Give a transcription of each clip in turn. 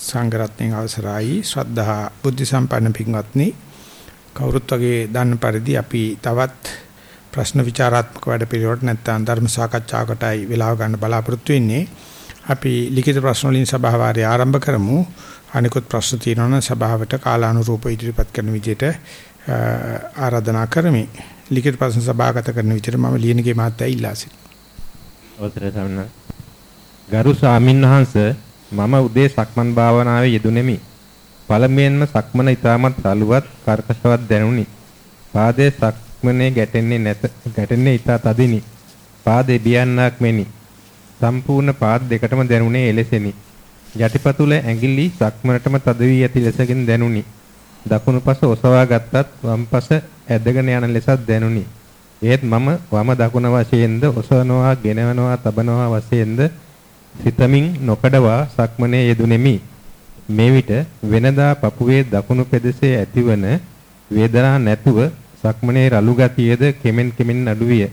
සංඝරත්නයේ අවසරයි. ශ්‍රද්ධා බුද්ධ සම්පන්න පින්වත්නි කවුරුත් වගේ දන්න පරිදි අපි තවත් ප්‍රශ්න විචාරාත්මක වැඩ පිළිවෙලට නැත්නම් ධර්ම සාකච්ඡාවකටයි වෙලාව ගන්න බලාපොරොත්තු වෙන්නේ. අපි ලිඛිත ප්‍රශ්න වලින් සභාවාරය ආරම්භ කරමු. අනිකුත් ප්‍රශ්න තියෙනවා නම් සභාවට කාලානුරූපව ඉදිරිපත් කරන විදිහට ආරාධනා කරමි. ලිඛිත ප්‍රශ්න සභාගත කරන විදිහට මම ලියනගේ මාත්‍යයි ඉල්ලා සිටිනවා අවසරයි සම්න. ගරු ස්වාමින්වහන්සේ මම උදේ සක්මන් භාවනාවේ යෙදුණෙමි. පළමුවෙන්ම සක්මන ඊටමත් රළුවත් කර්කශවත් දැනුනි. පාදයේ සක්මනේ ගැටෙන්නේ නැත ගැටෙන්නේ ඊට තදිනි. පාදේ බියන්නක් මෙනි. සම්පූර්ණ පාද දෙකටම දැනුනේ එලෙසෙනි. යටිපතුල ඇඟිලි සක්මනටම තද වී ඇති ලෙසකින් දැනුනි. දකුණු පස ඔසවා ගත්තත් වම් පස ඇදගෙන යන ලෙසත් දැනුනි. ඒත් මම වම දකුණ වශයෙන්ද ඔසවනවා, ගෙනවනවා, තබනවා වශයෙන්ද සිතමින් නොකඩවා සක්මනේ යෙදුණෙමි. මේ විට වෙනදා පපුවේ දකුණු පෙදෙසේ ඇතිවන වේදනා නැතුව සක්මනේ රළු ගතියද කෙමෙන් කෙමෙන් අඩුවිය.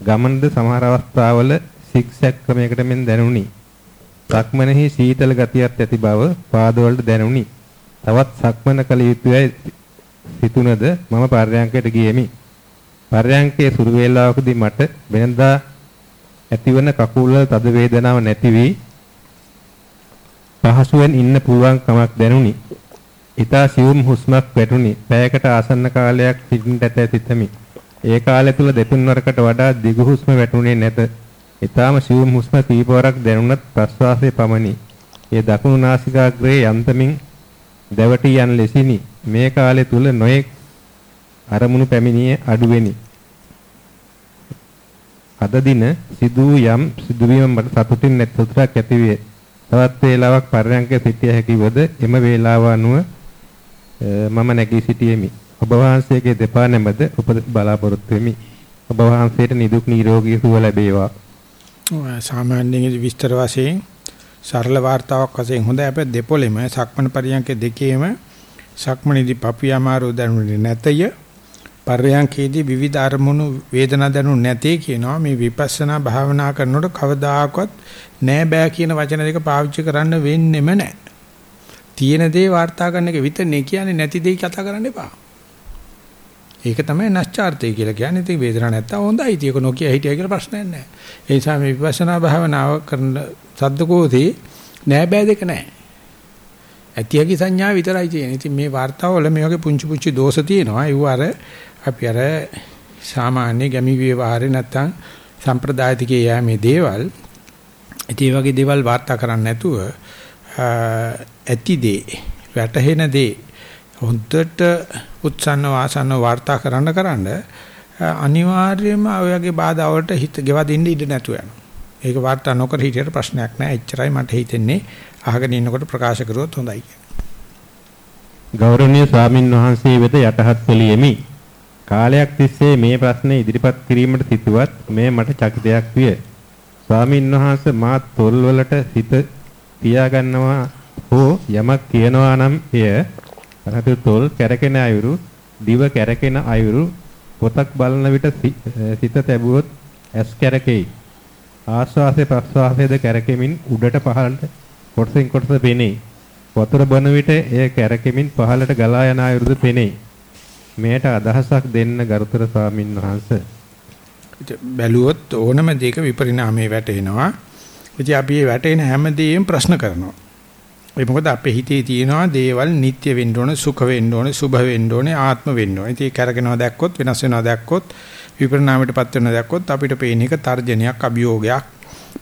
ගමනද සමහර අවස්ථාවල සික්සැක් ක්‍රමයකට මෙන් දැනුනි. සක්මනේහි සීතල ගතියක් ඇති බව පාදවලට දැනුනි. තවත් සක්මන කළ යුතුයයි සිතුනද මම පර්යංකයට ගියෙමි. පර්යංකයේ සුරු වේලාවකදී මට වෙනදා ඇතිවන කකුල් වල තද වේදනාවක් නැති වී පහසුවෙන් ඉන්න පුළුවන් කමක් දැනුනි. ඊතා සියුම් හුස්මක් වැටුනි. පැයකට ආසන්න කාලයක් සිටින්නට ඇත සිතමි. ඒ කාලය තුල දෙතුන් වරකට වඩා දිගු හුස්ම වැටුනේ නැත. ඊතාම සියුම් හුස්ම කීපවරක් දැනුණත් ප්‍රශ්වාසයේ පමණි. ඒ දකුණු නාසිකාග්‍රයේ යන්තමින් දැවටි යන ලෙසිනි. මේ කාලය තුල නොයෙක් අරමුණු පැමිණියේ අඩුවෙනි. අද දින සිදු යම් සිදුවීම මට සතුටින් නැති සතුටක් ඇති වේ. තවත් වේලාවක් පරයන්ක සිටිය හැකිවද එම වේලාව අනුව මම නැගී සිටියෙමි. ඔබ වහන්සේගේ දෙපා නැමද උපදෙස් බලාපොරොත්තු වෙමි. ඔබ වහන්සේට නිදුක් නිරෝගී සුව ලැබේවා. සාමාන්‍යයෙන් විස්තර වශයෙන් සරල වார்த்தාවක් වශයෙන් හොඳ අපේ දෙපොළෙම සක්මණ පරියන්ක දෙකේම සක්මණේදී පපියාමාරෝ දැනුනේ නැතය පර්යංකේදී විවිධ අරමුණු වේදනා දැනු නැtei කියනවා මේ විපස්සනා භාවනා කරනකොට කවදාකවත් නෑ බෑ කියන වචන දෙක පාවිච්චි කරන්න වෙන්නෙම නෑ. තියෙන දේ වාර්තා කරන එක විතරනේ කියන්නේ නැති දේ කතා කරන්න එපා. ඒක තමයි නැස්චාර්තය කියලා කියන්නේ. ඉතින් වේදනාවක් නැත්තම් හොඳයි. ඉතින් ඒක නොකිය හිටියා කියලා ප්‍රශ්නයක් නෑ. ඒ නිසා මේ විපස්සනා භාවනාව කරන සද්දකෝදී නෑ බෑ දෙක නෑ. ඇති හැකි සංඥා විතරයි තියෙන්නේ. ඉතින් මේ වார்த்தාවල මේ වගේ පුංචි පුංචි දෝෂ තියෙනවා. ඒව අර අපි අර සාමාන්‍ය ගැමි විවහාරේ නැත්තම් සම්ප්‍රදායිකයේ යෑ මේ දේවල්. ඉතින් වගේ දේවල් වார்த்தා කරන්නේ නැතුව ඇති දේ වැටහෙන දේ හොඳට උත්සන්න වාසන්න වார்த்தා කරන්න කරන්න අනිවාර්යයෙන්ම ඔයගේ බාධා වලට හිත ගෙවා දෙන්න ඉඩ නැතුව යනවා. ඒක වර්තා නොකර හිටියට ප්‍රශ්නයක් නෑ. එච්චරයි මට හිතෙන්නේ අහගෙන ඉන්නකොට ප්‍රකාශ කරුවොත් හොඳයි ගෞරවනීය ස්වාමින් වහන්සේ වෙත යටහත් කෙලියෙමි. කාලයක් තිස්සේ මේ ප්‍රශ්නේ ඉදිරිපත් කිරීමට සිටුවත් මේ මට චකිතයක් විය. ස්වාමීන් වහන්සේ මා තොල්වලට සිත තියාගන්නවා හෝ යමක් කියනවා නම් එය රතු තොල් කැරකෙන අයුරු දිව කැරකෙන අයුරු පොතක් බලන විට සිත තැබුවොත් ඇස් කැරකෙයි. ආශ්වාසය ප්‍රශ්වාසයේද කැරකෙමින් උඩට පහළට කොටසින් කොටස පෙනේ. වතුර බොන විට එය කැරකෙමින් පහළට ගලා යන අයුරුද පෙනේ. මෙයට අදහසක් දෙන්න ගරුතර ස්වාමින් වහන්සේ. බැලුවොත් ඕනම දෙයක විපරිණාමයේ වැටෙනවා. ඉතින් අපි මේ වැටෙන හැමදේම ප්‍රශ්න කරනවා. ඒ මොකද අපේ හිතේ තියෙනවා දේවල් නිට්ටය වෙන්න ඕන, සුඛ වෙන්න ඕන, සුභ වෙන්න ඕන, ආත්ම වෙන්න ඕන. ඉතින් කරගෙනවා දැක්කොත්, වෙනස් වෙනවා දැක්කොත්, විපරිණාමයටපත් වෙනවා දැක්කොත් අපිට පේන එක තර්ජනයක්, අභියෝගයක්,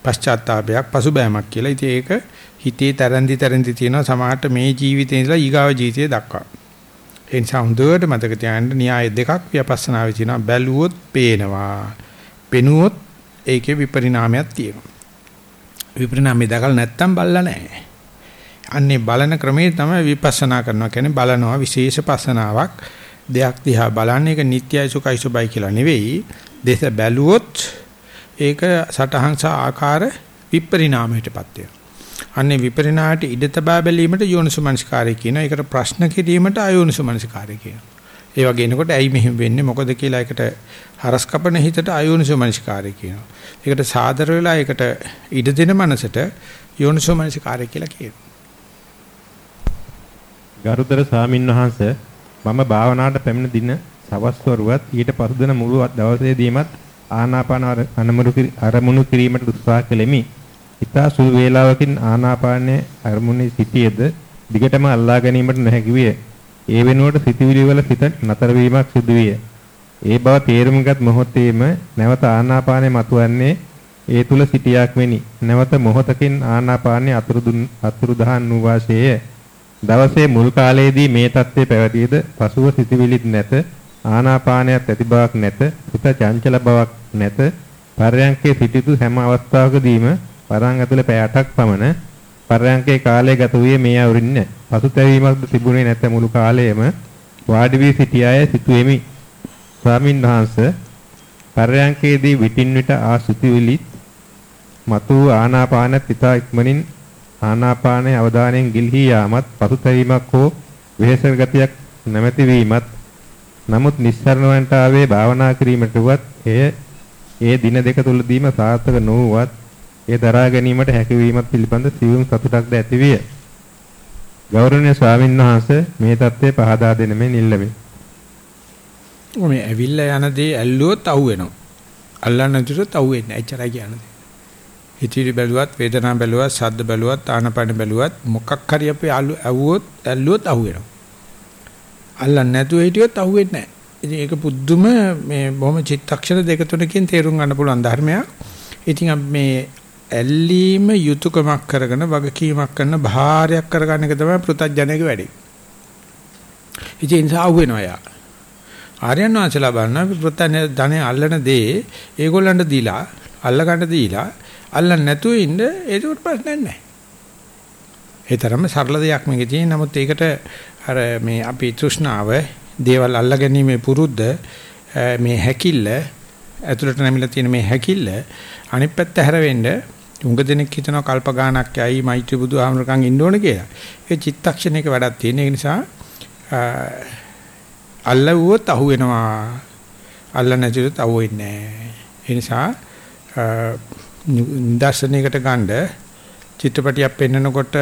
පශ්චාත්තාවයක්, පසුබෑමක් කියලා. ඉතින් ඒක හිතේ තරන්දි තරන්දි තියෙනවා සමහරට මේ ජීවිතේ ඉඳලා ඊගාව ජීවිතය දක්වා. ඒ නිසා හොඳට මතක තියාගන්න න්‍යාය දෙකක් විපස්සනාවේ තියෙනවා බැලුවොත් පේනවා. පෙනුවොත් ඒකේ විපරිණාමයක් තියෙනවා. විපරිණාමය දැකලා නැත්තම් බලලා නැහැ. අන්නේ බලන ක්‍රමේ තමයි විපස්සනා කරනවා කියන්නේ බලනවා විශේෂ පස්සනාවක් දෙයක් දිහා බලන්නේ ඒක නිට්යයි සුඛයි සුබයි කියලා නෙවෙයි. දේශ බැලුවොත් ඒක සටහන් සහ ආකාර විපරිණාමයටපත් වෙනවා. අන්නේ විපරිණාමයට ඉඩ තබා බැලීමට යෝනිසුමනස්කාරය කියනවා. ඒකට ප්‍රශ්න කිරීමට අයෝනිසුමනස්කාරය කියනවා. ඒ වගේ එනකොට ඇයි මෙහෙම වෙන්නේ මොකද කියලා ඒකට හරස් කපන හිතට අයෝනිසුමනස්කාරය කියනවා. ඒකට සාදර වෙලා ඒකට ඉඩ දෙන මනසට යෝනිසුමනස්කාරය කියලා කියනවා. ගරුතර ස්වාමින්වහන්ස මම භාවනාවට පැමිණ දින සවස් වරුවත් ඊට පසු දින මුළු දවසේදීමත් ආනාපාන අරමුණු කිරීමට උත්සාහ කළෙමි. ඊතා සුළු වේලාවකින් ආනාපානයේ අරමුණේ සිටියේද දිගටම අල්ලා ගැනීමට නොහැකි විය. ඒ වෙනුවට සිතවිලි වල සිත නතර වීමක් සිදු විය. ඒ බව තේරුම්ගත් මොහොතේම නැවත ආනාපානය මතුවන්නේ ඒ තුල සිටියක් වෙනි. නැවත මොහොතකින් ආනාපානය අතුරුදුන් අතුරුදහන් වූ වාසයේය. දවසේ මුල් කාලයේදී මේ தත්ත්වය පැවතියද පසුව සිතවිලිත් නැත. ආනාපානයත් ඇති බවක් නැත. සිත චංචල බවක් නැත. පරයන්කේ සිටිතු හැම අවස්ථාවකදීම වරන් ඇතුලේ පැය 8ක් පමණ පරයන්කේ කාලය ගත වූයේ මේ අවුරින් පසුතැවීමක්ද තිබුණේ නැත මුළු කාලයම වාඩි වී සිටියාය සිටුවෙමි. ස්වාමින් වහන්සේ පරයන්කේදී විටින් විට ආ සිටුවිලි මතු ආනාපානත් ඉතා ඉක්මනින් ආනාපානයේ අවධානයෙන් ගිලිහි යාමත් පසුතැවීමක් හෝ වෙහෙස ගතියක් නැමැති වීමත් නමුත් නිස්සරණ වන්ට ආවේ භාවනා කිරීමටවත් එය ඒ දින දෙක තුලදීම සාර්ථක නොවුවත් ඒ දරා ගැනීමට හැකියවීමත් පිළිබඳ සියුම් සතුටක්ද ඇතිවිය. ගෞරවනීය ස්වාමින්වහන්සේ මේ தත්ත්වය පහදා දෙන මෙන් ඉල්ලමි. මේ ඇවිල්ලා යන දේ ඇල්ලුවොත් අහුවෙනවා. අල්ලන්න නැතුවත් අහුවෙන්නේ නැහැ. එච්චරයි කියන්නේ. හිතවිලි බැලුවත්, වේදනා බැලුවත්, ශබ්ද බැලුවත්, ආනපන බැලුවත් මොකක් හරි අපි ඇව්වොත් ඇල්ලුවොත් අහුවෙනවා. අල්ලන්න නැතුව හිටියොත් අහුවෙන්නේ නැහැ. ඉතින් ඒක පුදුම මේ බොහොම චිත්තක්ෂණ දෙක තුනකින් තේරුම් ගන්න පුළුවන් ධර්මයක්. ඉතින් අපි මේ ඇල්ලීම යුතුයකමක් කරගෙන වගකීමක් කරන භාරයක් කරගන්න එක තමයි පෘථජ්ජනයේ වැඩේ. ඉතින් ඒ නිසා අහුවෙනවා යා. ආර්යයන් වහන්සේලා බලන පෘථජ්ජන ධනෙ අල්ලන දේ ඒගොල්ලන්ට දීලා අල්ල ගන්න දීලා අල්ලන්න නැතුව ඉන්න ඒකට ප්‍රශ්නයක් නැහැ. ඒ තරම්ම සරල දෙයක් මේකේ තියෙන. නමුත් ඒකට අර මේ අපි තෘෂ්ණාව දේවල් අල්ලගැනීමේ පුරුද්ද මේ හැකිල්ල ඇතුළට නැමිලා තියෙන මේ හැකිල්ල අනිත් පැත්ත හැරෙන්න උඟ දෙනෙක් හිතනවා කල්ප ගානක් යයි මෛත්‍රී බුදුහාමරකන් ඉන්න ඕන කියලා. ඒ චිත්තක්ෂණයක වැඩක් තියෙන. ඒ නිසා අල්ලවුවොත් අහු වෙනවා. අල්ල නැතිවෙත් අහු වෙන්නේ නැහැ. ඒ නිසා නිදර්ශනයකට ගන්න චිත්‍රපටියක් පෙන්වනකොට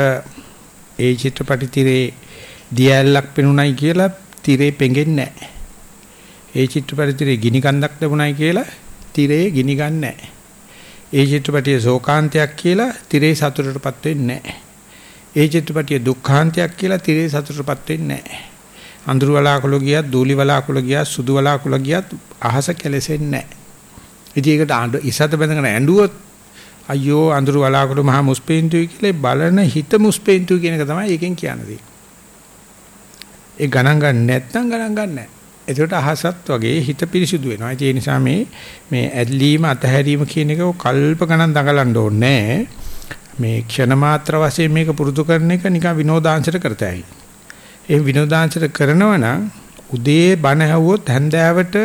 ඒ චිත්‍රපටි තිරේ දියැලක් පෙනුනයි කියලා තිරේ පෙඟෙන්නේ නැහැ. ඒ චිත්‍රපටි තිරේ ගිනි කන්දක් ලැබුණයි කියලා තිරේ ගිනි ගන්න නැහැ. ඒ චිත්‍රපටියේ ශෝකාන්තයක් කියලා තිරේ සතුටටපත් වෙන්නේ නැහැ. ඒ චිත්‍රපටියේ දුක්ඛාන්තයක් කියලා තිරේ සතුටටපත් වෙන්නේ නැහැ. අඳුරු වලාකුළු ගියත්, දූලි වලාකුළු ගියත්, සුදු වලාකුළු ගියත් අහස කෙලෙසෙන්නේ නැහැ. ඉතින් ඒකට ඉසත බඳගෙන ඇඬුවොත් අයියෝ අඳුරු වලාකුළු මහා මුස්පේන්තුයි කියලා බලන හිත මුස්පේන්තුයි කියන එක තමයි එකෙන් කියන්නේ. ඒ ගණන් ගන්න නැත්නම් ගණන් ගන්න නැහැ. ඒකට අහසත් වගේ හිත පිරිසිදු වෙනවා. ඒ නිසා මේ මේ ඇදලීම අතහැරීම කියන එක කල්ප ගණන් දඟලන්න ඕනේ මේ ක්ෂණ මාත්‍ර වශයෙන් මේක පුරුදු කරන එක නිකන් විනෝදාංශයට කරතයි. ඒ විනෝදාංශයට කරනවා නම් උදේ බණ ඇහුවොත් හැන්දෑවට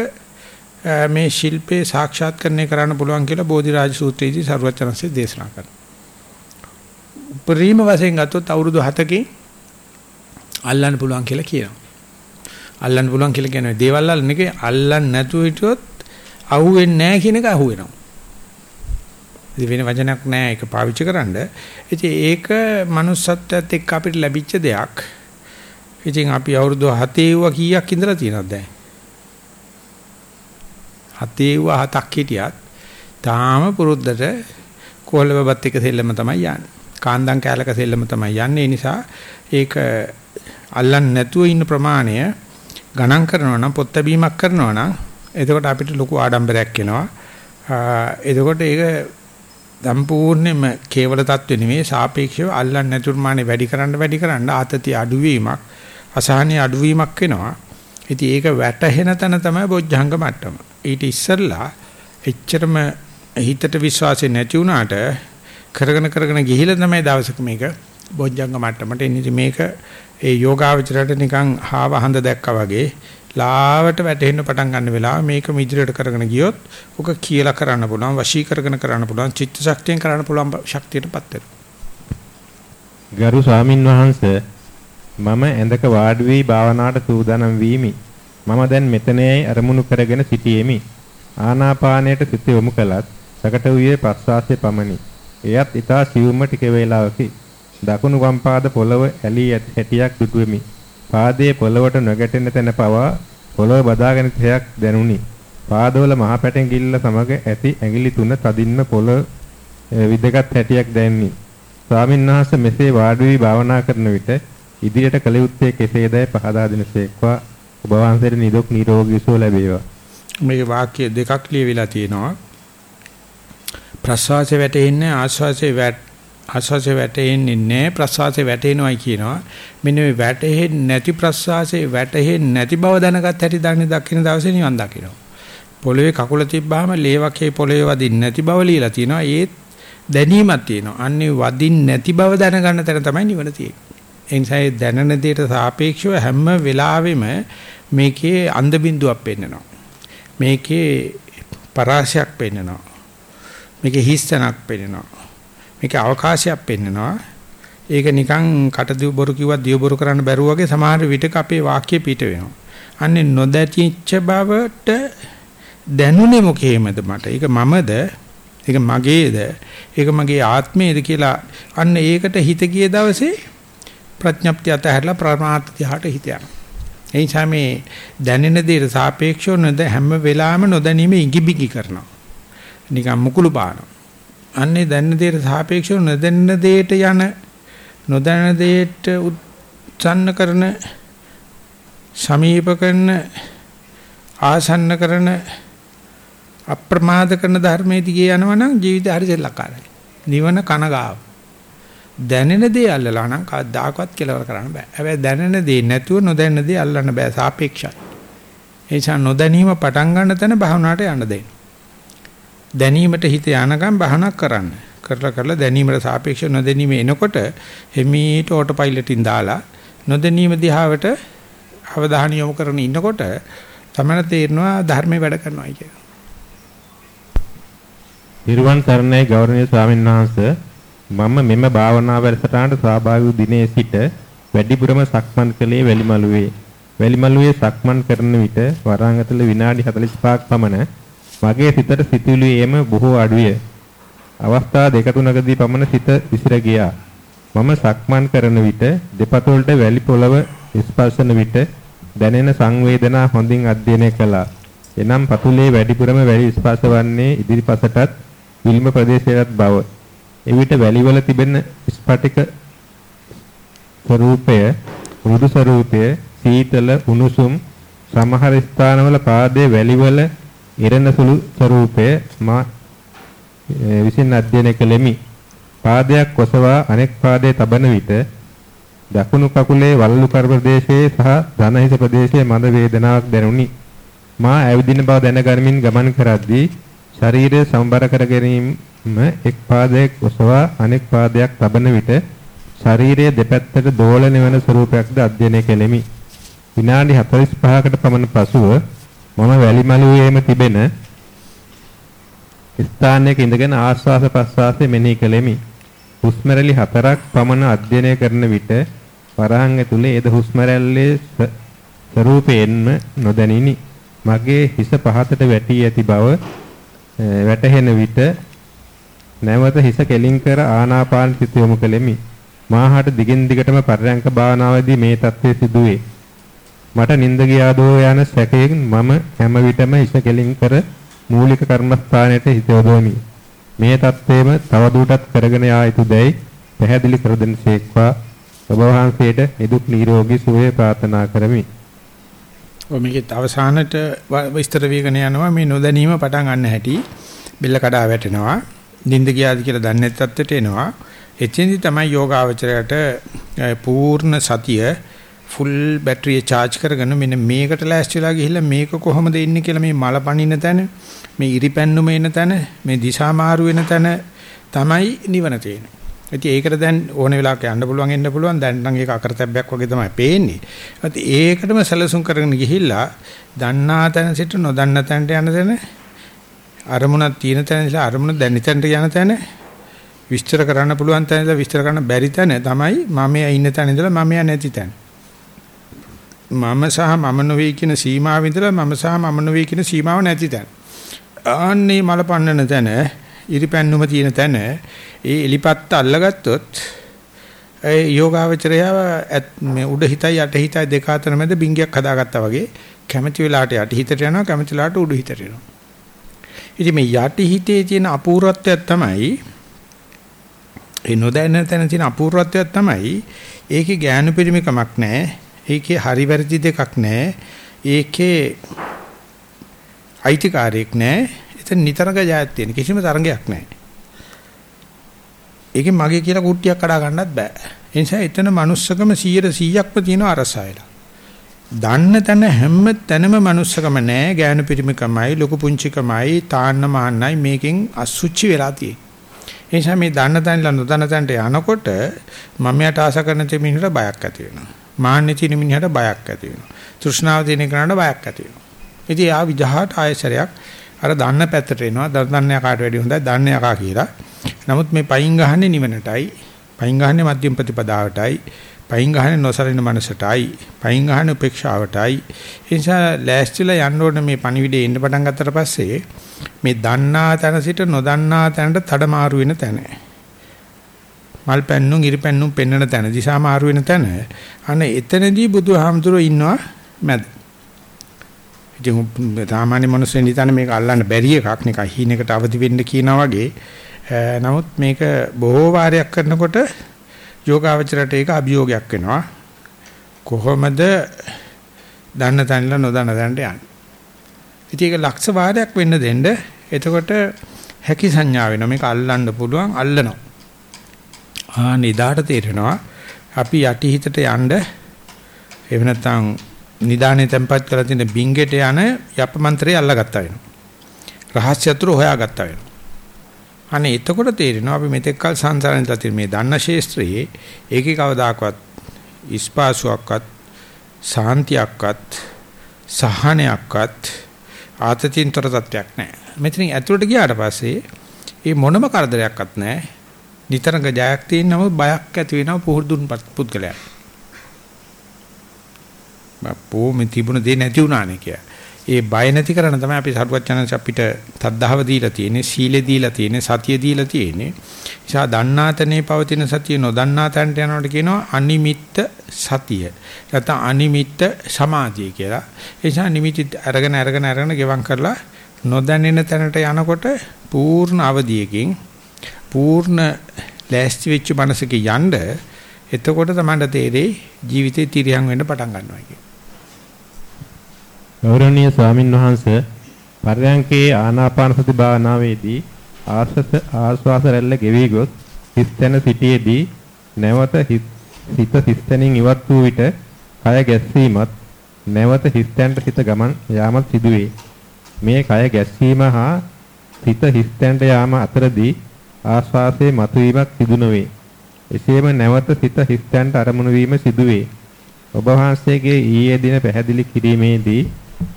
මේ ශිල්පේ සාක්ෂාත්කරණය කරන්න පුළුවන් කියලා බෝධිරාජ සූත්‍රයේදී සරුවචනන්සේ දේශනා කරනවා. උපරිම වශයෙන් ගත්තොත් අවුරුදු 7කින් අල්ලන්න පුළුවන් කියලා කියනවා. අල්ලන්න පුළුවන් කියලා කියන්නේ දේවල් අල්ලන එක අල්ලන්න නැතුව හිටියොත් අහුවෙන්නේ නැහැ කියන එක අහුවෙනවා. ඉතින් වෙන වචනයක් නැහැ ඒක පාවිච්චි කරන්න. ඉතින් ඒක manussත්වයට එක්ක අපිට ලැබිච්ච දෙයක්. ඉතින් අපි අවුරුදු 7 වුණා කීයක් ඉඳලා තියෙනවද දැන්? හතේ වුව හතක් හිටියත් තාම පුරුද්දට කොල්ලබත් එක සෙල්ලම තමයි යන්නේ. කාන්දම් කැලක සෙල්ලම තමයි යන්නේ. ඒ නිසා ඒක අල්ලන්නේ නැතුව ඉන්න ප්‍රමාණය ගණන් කරනවා නම් පොත් බැීමක් කරනවා නම් එතකොට අපිට ලොකු ආඩම්බරයක් එනවා. එතකොට ඒක සම්පූර්ණයෙන්ම කේවල தත්වෙ නෙමෙයි සාපේක්ෂව අල්ලන්නේ නැතුව ප්‍රමාණය වැඩි කරන්න වැඩි කරන්න ආතතිය අඩුවීමක් අසහනිය අඩුවීමක් වෙනවා. ඉතින් ඒක වැටහෙන තැන තමයි බොජ්ජංග මට්ටම. ඊට ඉස්සෙල්ලා එච්චරම හිතට විශ්වාසය නැති වුණාට කරගෙන කරගෙන ගිහිල්ලා තමයි දවසක මේක බොජ්ජංග මට්ටමට එන්නේ. මේක ඒ යෝගාවචරයට නිකන් හාව හඳ දැක්කා වගේ ලාවට වැටෙන්න පටන් ගන්න වෙලාව මේක මිදිරට කරගෙන ගියොත් ඔක කියලා කරන්න පුළුවන් වශී කරගෙන කරන්න පුළුවන් චිත්ත ශක්තියෙන් කරන්න පුළුවන් ශක්තියටපත් වෙනවා. ගරු ස්වාමින් වහන්සේ මම ඇඳක වාඩි වී භාවනාවට සූදානම් වීමි. මම දැන් මෙතනයි අරමුණු කරගෙන සිටියෙමි. ආනාපානයට සිත යොමු කළත් සකට වූයේ ප්‍රස්වාසයේ පමණි. එයත් ඊටා සියුම්ම ටික වේලාවකි. දකුණු වම් පාද පොළව ඇලී හැටියක් දුටුවෙමි. පාදයේ පොළවට නොගැටෙන තැන පවා පොළව බදාගෙන තයක් දැනුනි. පාදවල මහ පැටැඟිල්ල සමග ඇති ඇඟිලි තුන තදින්ම පොළව විදගත් හැටියක් දැනුනි. ස්වාමීන් වහන්සේ මෙසේ වාඩි වී භාවනා කරන විට ඉදිරියට කළ යුත්තේ කෙසේදයි පහදා දෙනසේක්වා ඔබ වහන්සේට නිරෝග නිරෝගී සුව ලැබේවා. මේ වාක්‍ය දෙකක් ලියවිලා තියෙනවා. ප්‍රසවාසයේ වැටෙන්නේ ආශ්වාසයේ වැට ආශ්වාසයේ වැටෙන්නේ නැහැ ප්‍රසවාසයේ වැටෙනවයි කියනවා. මෙන්න මේ වැටෙන්නේ නැති ප්‍රසවාසයේ වැටෙන්නේ නැති බව දැනගත් හැටි දන්නේ දකින්න දවසේ නිවන් දකින්නවා. පොළවේ කකුල තිබ්බාම ලේවකේ පොළවේ වදින්නේ නැති බව ලියලා තියෙනවා. ඒත් දැනීමක් තියෙනවා. අන්නේ වදින්නේ නැති බව දැනගන්න තැන තමයි නිවන තියෙන්නේ. ඒ නිසා ඒ දැනන දෙයට සාපේක්ෂව හැම වෙලාවෙම මේකේ අන්ධ බින්දුවක් පෙන්නනවා. මේකේ පරාසයක් පෙන්නනවා. මේකේ හිස්තනක් පෙන්නනවා. මේකේ අවකාශයක් පෙන්නනවා. ඒක නිකන් කටදිව බොරු කිව්වා දිය බොරු කරන්න බැරුව වගේ සමහර විටක අපේ වාක්‍ය පිට වෙනවා. අන්නේ නොදැතිච්ච බවට දැනුනේ මොකේමද මට? ඒක මමද? ඒක මගේද? ඒක මගේ ආත්මයේද කියලා අන්න ඒකට හිත ගිය දවසේ ප්‍රඥප්තිය අතහැරලා ප්‍රමාර්ථ දිහාට හිත යනවා. ඒ නිසා මේ දැනෙන දේට සාපේක්ෂව නොද හැම වෙලාවෙම නොදැනීම ඉඟිබිඟි කරනවා. නිකන් මුකුළු පානවා. අන්නේ දැනෙන දේට සාපේක්ෂව නොදැනෙන දේට යන නොදැනෙන දේට උත්සන්න කරන සමීප කරන ආසන්න කරන අප්‍රමාද කරන ධර්මයේ දිගේ යනවනම් ජීවිතය හරි සෙල්ලක්කාරයි. නිවන කනගාව. දැනෙන දේ අල්ලලා නම් කවදාකවත් කෙලවර කරන්න බෑ. හැබැයි දැනෙන දේ නැතුව නොදැනෙන දේ අල්ලන්න බෑ සාපේක්ෂයි. ඒ නිසා නොදැනීම පටන් ගන්න තැන භාවනාවට යන්න දෙන්න. දැනීමට හිත යනකම් භාවනා කරන්න. කරලා කරලා දැනීමට සාපේක්ෂව නොදැනීම එනකොට හිමීට ඕටෝ පයිලට්ින් දාලා නොදැනීම දිහාවට අවධානය යොමු කරගෙන ඉන්නකොට තමයි තේරෙනවා ධර්මයේ වැඩ කරනවා කියලා. නිර්වන් සරණයි ගෞරවනීය ස්වාමීන් වහන්සේ මම මෙම භාවනා වැඩසටහනට සහභාගී වූ දිනේ සිට වැඩිපුරම සක්මන් කළේ වැලිමලුවේ. වැලිමලුවේ සක්මන් කරන විට වරහන් ඇතුළේ විනාඩි 45ක් පමණ මගේ සිතට සිතුවිලි එම බොහෝ අඩුය. අවස්ථා දෙක තුනකදී පමණ සිත විසිර ගියා. මම සක්මන් කරන විට දෙපතුලට වැලි පොළව ස්පර්ශන විට දැනෙන සංවේදනා හොඳින් අධ්‍යයනය කළා. එනම් පතුලේ වැඩිපුරම වැලි ස්පර්ශ වන්නේ ඉදිරිපසටත් විල්ම ප්‍රදේශයටත් බව. එවිට වැලිවල තිබෙන ස්පටික ස්වરૂපය, මෘදු ස්වરૂපය, සීතල උණුසුම් සමහර ස්ථානවල පාදයේ වැලිවල ඉරණ සුළු ස්වરૂපය මා විසින් අධ්‍යයනය කළෙමි. පාදයක් ඔසවා අනෙක් පාදයේ තබන විට දකුණු කකුලේ වලලු කර ප්‍රදේශයේ සහ ධනහිස ප්‍රදේශයේ මද වේදනාවක් දැනුනි. මා ඇවිදින බව දැනගනිමින් ගමන් කරද්දී ශරීරය සමබර කර ගැනීම එක් පාදයක් ඔසවා අනෙක් පාදයක් තබන විට ශරීරයේ දෙපැත්තට දෝලන වෙන ස්වරූපයක්ද අධ්‍යයනය කෙලෙමි. විනාඩි 45කට පමණ පසුව මම වැලිමලුවේම තිබෙන ස්ථානයක ඉඳගෙන ආශ්වාස ප්‍රශ්වාසය මෙනෙහි කෙලෙමි. හුස්ම රැලි හතරක් පමණ අධ්‍යයනය කරන විට වරහන් ඇතුලේ එද හුස්ම රැල්ලේ ස්වරූපයෙන්ම නොදැනිනි. මගේ හිස පහතට වැටී ඇති බව වැටහෙන විට නැවත හිස කෙලින් කර ආනාපාන සිත යොමු කෙලෙමි. මාහට දිගින් දිගටම පරයන්ක භාවනාවේදී මේ தත්ත්වය සිදුවේ. මට නිින්ද ගියාදෝ යන සැකයෙන් මම හැම විටම හිස කෙලින් කර මූලික කර්මස්ථානයට හිත යොදවමි. මේ தත්ත්වයම තවදුරටත් කරගෙන යා යුතුයදයි පැහැදිලි කර දෙන්නසේක්වා ඔබ වහන්සේට නිදුක් නිරෝගී සුවය ප්‍රාර්ථනා කරමි. ඔය මේකේ අවසානට විස්තර වේගන යනවා මේ නොදැනීම පටන් ගන්න හැටි බෙල්ල කඩා වැටෙනවා නිින්ද ගියාද කියලා දන්නේ නැති තත්ත්වයට එනවා එතෙන්දි තමයි යෝගාවචරයට පූර්ණ සතිය ෆුල් බැටරිය charge කරගෙන මෙන්න මේකට ලෑස්තිලා ගිහිල්ලා මේක කොහොමද ඉන්නේ කියලා මේ මල පනින තැන මේ ඉරිපැන්නුම එන තැන මේ දිශා මාරු වෙන තැන තමයි නිවන තියෙන්නේ ඉතින් ඒකට දැන් ඕන වෙලාවක යන්න පුළුවන් එන්න පුළුවන් දැන් නම් ඒක අකරතැබ්බයක් වගේ තමයි පේන්නේ. ඉතින් ඒකටම සැලසුම් කරගෙන ගිහිල්ලා දන්නා තැන සිට නොදන්න තැනට යන තැන අරමුණක් තියෙන තැන ඉඳලා අරමුණ දැනි තැනට යන තැන විස්තර කරන්න පුළුවන් තැන ඉඳලා විස්තර කරන්න බැරි තැන තමයි මම ඉන්න තැන ඉඳලා මම නැති තැන. මම සහ මම නොවේ කියන සීමාව ඉඳලා මම සහ මම නොවේ කියන සීමාව නැති තැන. ආන්නේ මල පන්නන තැන ඉරිපැන්නුම තියෙන තැන ඒ එලිපත්ත අල්ලගත්තොත් ඒ යෝගාවචරය මේ උඩ හිතයි යට හිතයි දෙක අතර මැද බින්ගයක් හදාගත්තා වගේ කැමැති වෙලාවට යට හිතට යනවා කැමැති වෙලාවට උඩ හිතට යනවා. ඉතින් මේ යටි හිතේ තියෙන අපූර්වත්වයක් තමයි ඒ නොදැන තැන තියෙන අපූර්වත්වයක් තමයි ඒකේ ඥාන පරිමිකමක් නැහැ. ඒකේ හරි වැරදි දෙකක් නැහැ. ඒකේ අයිතිකාරයක් නැහැ. එතන නිතරක ජයත් තියෙන කිසිම තරංගයක් නැහැ. ඒකේ මගේ කියලා කුට්ටියක් කඩා ගන්නත් බෑ. ඒ නිසා එතන manussකම 100%ක්ම තියෙන අරසයලා. දන්න තැන හැම තැනම manussකම නෑ ඥාන පිරිමකමයි ලොකු පුංචිකමයි තාන්න මාන්නයි මේකෙන් අසුචි වෙලා තියෙන්නේ. ඒ නිසා මේ දන්න තැනලා නොදන්න තැනට යනකොට මම යට ආස කරන තෙමිනට බයක් ඇති වෙනවා. මාන්නේ තියෙන මිනිහට බයක් ඇති වෙනවා. තෘෂ්ණාව තියෙන කෙනාට බයක් ඇති වෙනවා. ඉතින් ආ විජහාට ආයසරයක් අර දන්න පැත්තට එනවා. දන්න යකාට වැඩිය හොඳයි දන්න යකා කියලා. නමුත් මේ පයින් ගහන්නේ නිවනටයි. පයින් ගහන්නේ මධ්‍යම ප්‍රතිපදාවටයි. පයින් ගහන්නේ නොසලින මනසටයි. පයින් ගහන්නේ උපේක්ෂාවටයි. ඒ නිසා ලෑස්තිලා යන්න ඕනේ මේ පණිවිඩේ එන්න පටන් ගත්තට පස්සේ මේ දන්නා තැන සිට නොදන්නා තැනට තඩමාරු වෙන තැන. මල් පැන්නුම් ඉරි පැන්නුම් පෙන්වන තැන දිශා මාරු වෙන තැන. අනේ එතනදී බුදුහාමුදුරුවෝ ඉන්නවා මැද. ඉතින් සාමාන්‍ය මිනිස්සුන් හිතන්නේ මේක අල්ලන්න බැරි එකක් නිකන් හීනකට අවදි වෙන්න කියනා වගේ. නමුත් මේක බොහෝ වාරයක් කරනකොට යෝගාවචරයට ඒක අභියෝගයක් වෙනවා. කොහොමද දන්න තැනලා නොදන්න තැනට යන්නේ? ඉතින් ඒක ලක්ෂ වාරයක් වෙන්න දෙන්න එතකොට හැකි සංඥා වෙනවා මේක අල්ලන්න පුළුවන් අල්ලනවා. ආ නිදාට තේරෙනවා අපි යටි හිතට යන්න එහෙම නැත්නම් නිදානේ tempat කරලා තියෙන බින්ගෙට යන යප මන්ත්‍රය අල්ලගත්තා වෙනවා. රහස්‍ය අතුරු හොයාගත්තා වෙනවා. අනේ එතකොට තේරෙනවා අපි මෙතෙක් කල සංසාරෙන් තියෙන මේ දන්න ශේස්ත්‍රයේ ඒකේ කවදාකවත් ඉස්පාසුවක්වත් සාන්තියක්වත් සහනයක්වත් ආතතින්තර තත්වයක් නැහැ. මෙතනින් ඇතුළට ගියාට පස්සේ මේ මොනම කරදරයක්වත් නැහැ. නිතරම ජයක් තියෙන නමුත් බයක් ඇති වෙනවා පුහුදුන් පුද්ගලයා. බප්පෝ මේ තිබුණ දේ නැති වුණානේ කියලා. ඒ බය නැති කරන තමයි අපි සරුවචනන්ස අපිට තද්දාව දීලා තියෙන්නේ, සීලෙ දීලා තියෙන්නේ, සතිය දීලා තියෙන්නේ. නිසා දන්නාතනේ පවතින සතිය නොදන්නා තැනට යනකොට කියනවා අනිමිත්ත සතිය. නැත්නම් අනිමිත්ත සමාධිය කියලා. ඒ නිසා නිමිති අරගෙන අරගෙන අරගෙන ගෙවම් කරලා නොදැනෙන තැනට යනකොට පූර්ණ අවදියකින් පූර්ණ ලෑස්ති වෙච්ච මනසක යන්න එතකොට තමයි තේරෙයි ජීවිතේ තිරියම් වෙන්න පටන් ගන්නවා කියන්නේ. ගෞරවනීය ස්වාමින් වහන්සේ පරයන්කේ ආනාපාන සති භාවනාවේදී ආශ්වාස ආශ්වාස රැල්ල ගෙවි ගොස් හිස්තැන සිටියේදී නැවත හිත හිස්තැනින් ඉවත් වූ විට කය ගැස්සීමත් නැවත හිස්තැනට සිත ගමන් යාමත් සිදුවේ. මේ කය ගැස්සීම හා සිත හිස්තැනට යාම අතරදී ආශ්වාසයේ මතුවීමක් සිදු නොවේ. එසේම නැවත සිත හිස්තැනට අරමුණු වීම සිදුවේ. ඔබ වහන්සේගේ ඊයේ දින පැහැදිලි කිරීමේදී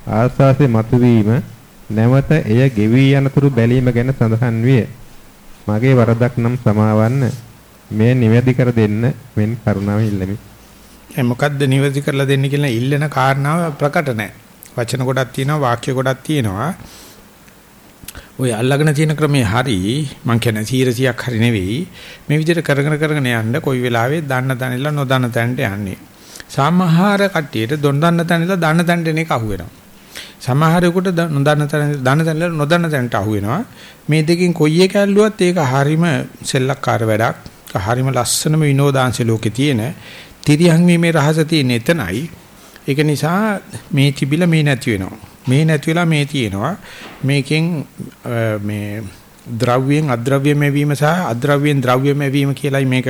ආස්වාසේ මතුවීම නැවත එය ගෙවි යනතුරු බැලීම ගැන සඳහන් විය. මගේ වරදක් නම් සමාවන්න මේ නිවැරදි කර දෙන්න මෙන් කරුණාව ඉල්ලමි. ඒ මොකද්ද නිවැරදි කරලා දෙන්න කියලා ඉල්ලන කාරණාව ප්‍රකට නැහැ. වචන ගොඩක් තියෙනවා වාක්‍ය ගොඩක් තියෙනවා. ඔය අල්ලගෙන තියෙන ක්‍රමේ හරි මං කියන්නේ 100ක් හරි නෙවෙයි. මේ විදිහට කරගෙන කරගෙන යන්න කොයි වෙලාවෙ දන්න තැනilla නොදන්න තැනට යන්නේ. සමහර කට්ටියට දොන් දන්න තැනilla දන්න තැනට එන එක අහු වෙනවා සමහරෙකුට නොදන්න තැන දන්න තැනilla නොදන්න තැනට අහු වෙනවා මේ දෙකෙන් කොයි එක ඇල්ලුවත් ඒක හරීම සෙල්ලක්කාර වැඩක්. හරීම ලස්සනම විනෝදාංශ ලෝකේ තියෙන තිරියන් වීමේ රහස තියෙන එතනයි. ඒක නිසා මේ තිබිලා මේ නැති වෙනවා. මේ නැති වෙලා මේ තියෙනවා. මේකෙන් මේ ද්‍රව්‍යයෙන් අද්‍රව්‍යමය වීම සහ අද්‍රව්‍යයෙන් ද්‍රව්‍යමය වීම කියලායි මේක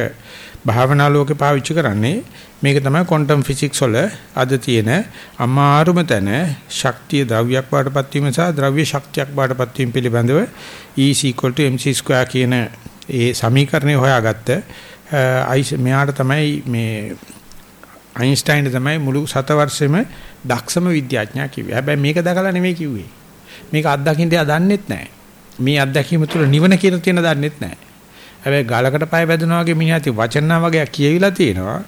භාවනා ලෝකේ පාවිච්චි කරන්නේ. මේක තමයි ක්වොන්ටම් ෆිසික්ස් වල අද තියෙන අමාරුම තැන. ශක්තිය ද්‍රව්‍යයක් බාටපත් වීම සහ ද්‍රව්‍ය ශක්තියක් බාටපත් වීම පිළිබඳව E mc2 කියන ඒ සමීකරණය හොයාගත්ත අයිස් මෙයාට තමයි මේ අයින්ස්ටයින් තමයි මුළු සතවර්ෂෙම දක්ෂම විද්‍යාඥයා කිව්වේ. හැබැයි මේක දැකලා නෙමෙයි කිව්වේ. මේක අත්දකින්න එයා දන්නෙත් නැහැ. මේ අත්දැකීම තුළ නිවන කියන තියෙන දන්නෙත් නැහැ. හැබැයි ගලකට පය වැදුනා වගේ මිනිහාති වචනා වගේ කියවිලා තියෙනවා.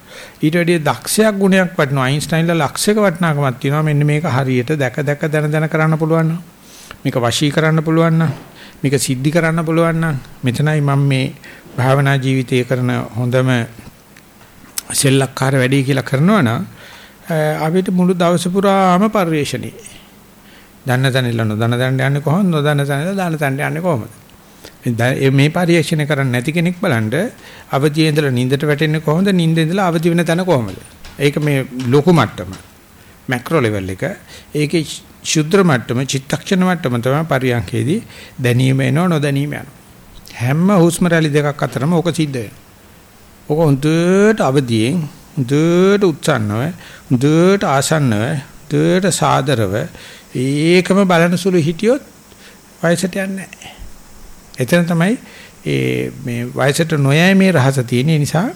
ඊට වැඩිය දක්ෂයක් ගුණයක් වටනවා. අයින්ස්ටයින්ලා ලක්ෂයක වටනාකමක් තියෙනවා. මෙන්න මේක හරියට දැක දැක දන දන කරන්න පුළුවන් නම් මේක වශී කරන්න පුළුවන් නම් මේක සිද්ධි කරන්න පුළුවන් නම් මෙතනයි මම මේ භාවනා ජීවිතය කරන හොඳම සෙල්ලක්කාර වැඩි කියලා කරනවා නම් අපිට මුළු දවස පුරාම පරිශ්‍රණේ. දන්න තැනilla නොදන්න තැනට යන්නේ කොහොමද? නොදන්න තැනilla දන්න තැනට යන්නේ කොහොමද? මේ පරිශ්‍රණය කරන්නේ නැති කෙනෙක් බලන්න අවදියේ ඉඳලා නිින්දට වැටෙන්නේ කොහොමද? නිින්දේ ඉඳලා අවදි වෙන තැන කොහොමද? ඒක මේ ලොකු මට්ටම. මැක්‍රෝ ලෙවල් එක. ඒකේ ශුද්ධ මට්ටම, චිත්තක්ෂණ මට්ටම තමයි පරියන්කේදී දැනීම එනව නොදැනීම යනවා. හැම හුස්ම රැලි දෙකක් අතරම ඕක සිද්ධ වෙනවා. ඕක හොඳට අවදියෙන්, හොඳට උත්සන්නව, හොඳට ආසන්නව, හොඳට සාදරව ඒකම බලන සුළු හිටියොත් වයසට යන්නේ නැහැ. එතන තමයි ඒ මේ වයසට නොයෑමේ රහස තියෙන නිසා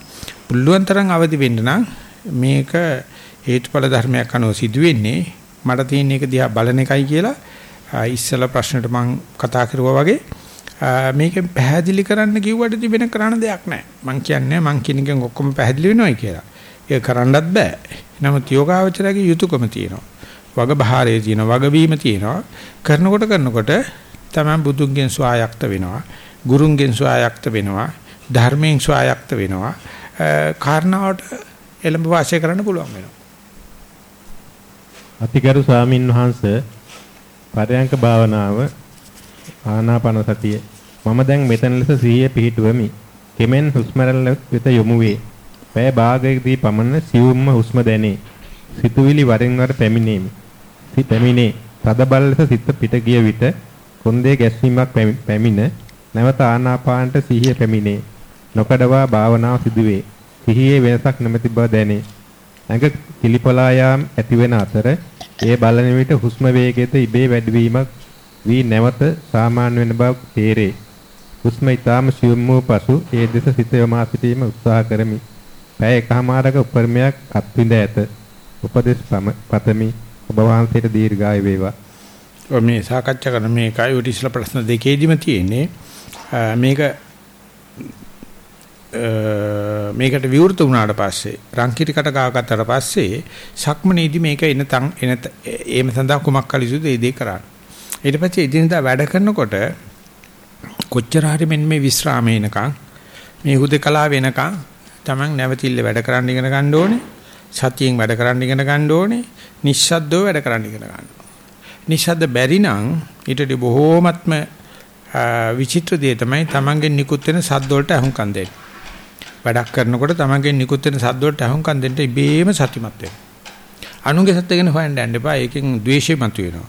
පුළුවන් තරම් අවදි වෙන්න නම් මේක හේතුඵල ධර්මයක් අනුව සිදුවෙන්නේ මට තියෙන එක දිහා බලන එකයි කියලා ඉස්සලා ප්‍රශ්නෙට මම කතා කරුවා වගේ මේක පැහැදිලි කරන්න කිව්වට තිබෙන කරන්න දෙයක් නැහැ. මං කියන්නේ මං කියන එකෙන් ඔක්කොම පැහැදිලි වෙනවයි කියලා. ඒක කරන්නත් බෑ. නමුත් යෝගාවචරයේ යුතුයකම තියෙනවා. වග බහාරයේ තියෙනවා, වගවීම තියෙනවා. කරනකොට කරනකොට තමයි බුදුන්ගෙන් ස්වායක්ත වෙනවා. ගුරුන්ගෙන් ස්වායක්ත වෙනවා. ධර්මයෙන් ස්වායක්ත වෙනවා. කාරණාවට එළඹ වාසය කරන්න පුළුවන් වෙනවා. අතිගරු ස්වාමින් වහන්සේ පරයන්ක භාවනාව ආනාපාන සතිය මම දැන් මෙතන ලෙස සිහිය පිහිටුවමි. කෙමෙන් හුස්ම වෙත යොමු වේ. පය භාගයකදී පමණ සියුම්ම හුස්ම දැනේ. සිතුවිලි වරින් වර පැමිණේමි. සිත පැමිණේ. තදබල ලෙස සිත පිට ගිය විට කොන්දේ ගැස්වීමක් පැමිණ නැවත ආනාපානට සිහිය පැමිණේ. නොකඩවා භාවනාව සිදුවේ. සිහියේ වෙනසක් නැමැති බව දැනේ. ඇඟ කිලිපලා යාම් ඇතිවෙන අතර ඒ බලන විට හුස්ම වේගයද ඉබේ වැඩිවීමක් වී නැවත සාමාන්‍ය වෙන බව තේරේ. හුස්ම ඊටාම සියුම් වූ පසු ඒ දෙස සිත යොමා සිටීම උත්සාහ කරමි. පැය එකමාරක උපරිමයක් අත්විඳ ඇත. උපදේශ පතමි. ඔබ වහන්සේට දීර්ඝායු වේවා. මේ සාකච්ඡා කරන මේ කයුට ඉස්සලා ප්‍රශ්න දෙකේදිම තියෙන්නේ මේක මේකට විවෘත වුණාට පස්සේ රංකිරිකට ගාගත්තට පස්සේ සක්මනේදී මේක එන තන් එන ඒම සඳහා කුමක් කළ යුතුද ඒ දේ කරන්න. ඊට පස්සේ එදිනදා වැඩ කරනකොට කොච්චර හරි මෙන්න මේ විස්රාමේනකම් මේ හුදකලා වෙනකම් Taman නැවතිල්ල වැඩ කරන්න ඉගෙන ගන්න ඕනේ. සතියෙන් වැඩ කරන්න ඉගෙන ගන්න ඕනේ. නිශ්ශබ්දව වැඩ කරන්න ඉගෙන ගන්න. නිශ්ශබ්ද බැරි නම් ඊටදී බොහෝමත්ම විචිත්‍ර දේ තමයි Tamanගෙන් නිකුත් වෙන සද්ද වලට අහුම්කම් දෙන්නේ. වැඩක් කරනකොට තමන්ගෙන් නිකුත් වෙන සද්ද වලට අහුම්කම් දෙන්න ඉබේම සතිමත් වෙනවා. අනුන්ගේ සද්ද ගැන හොයන්න යන්න එපා. ඒකෙන් ද්වේෂය මතුවෙනවා.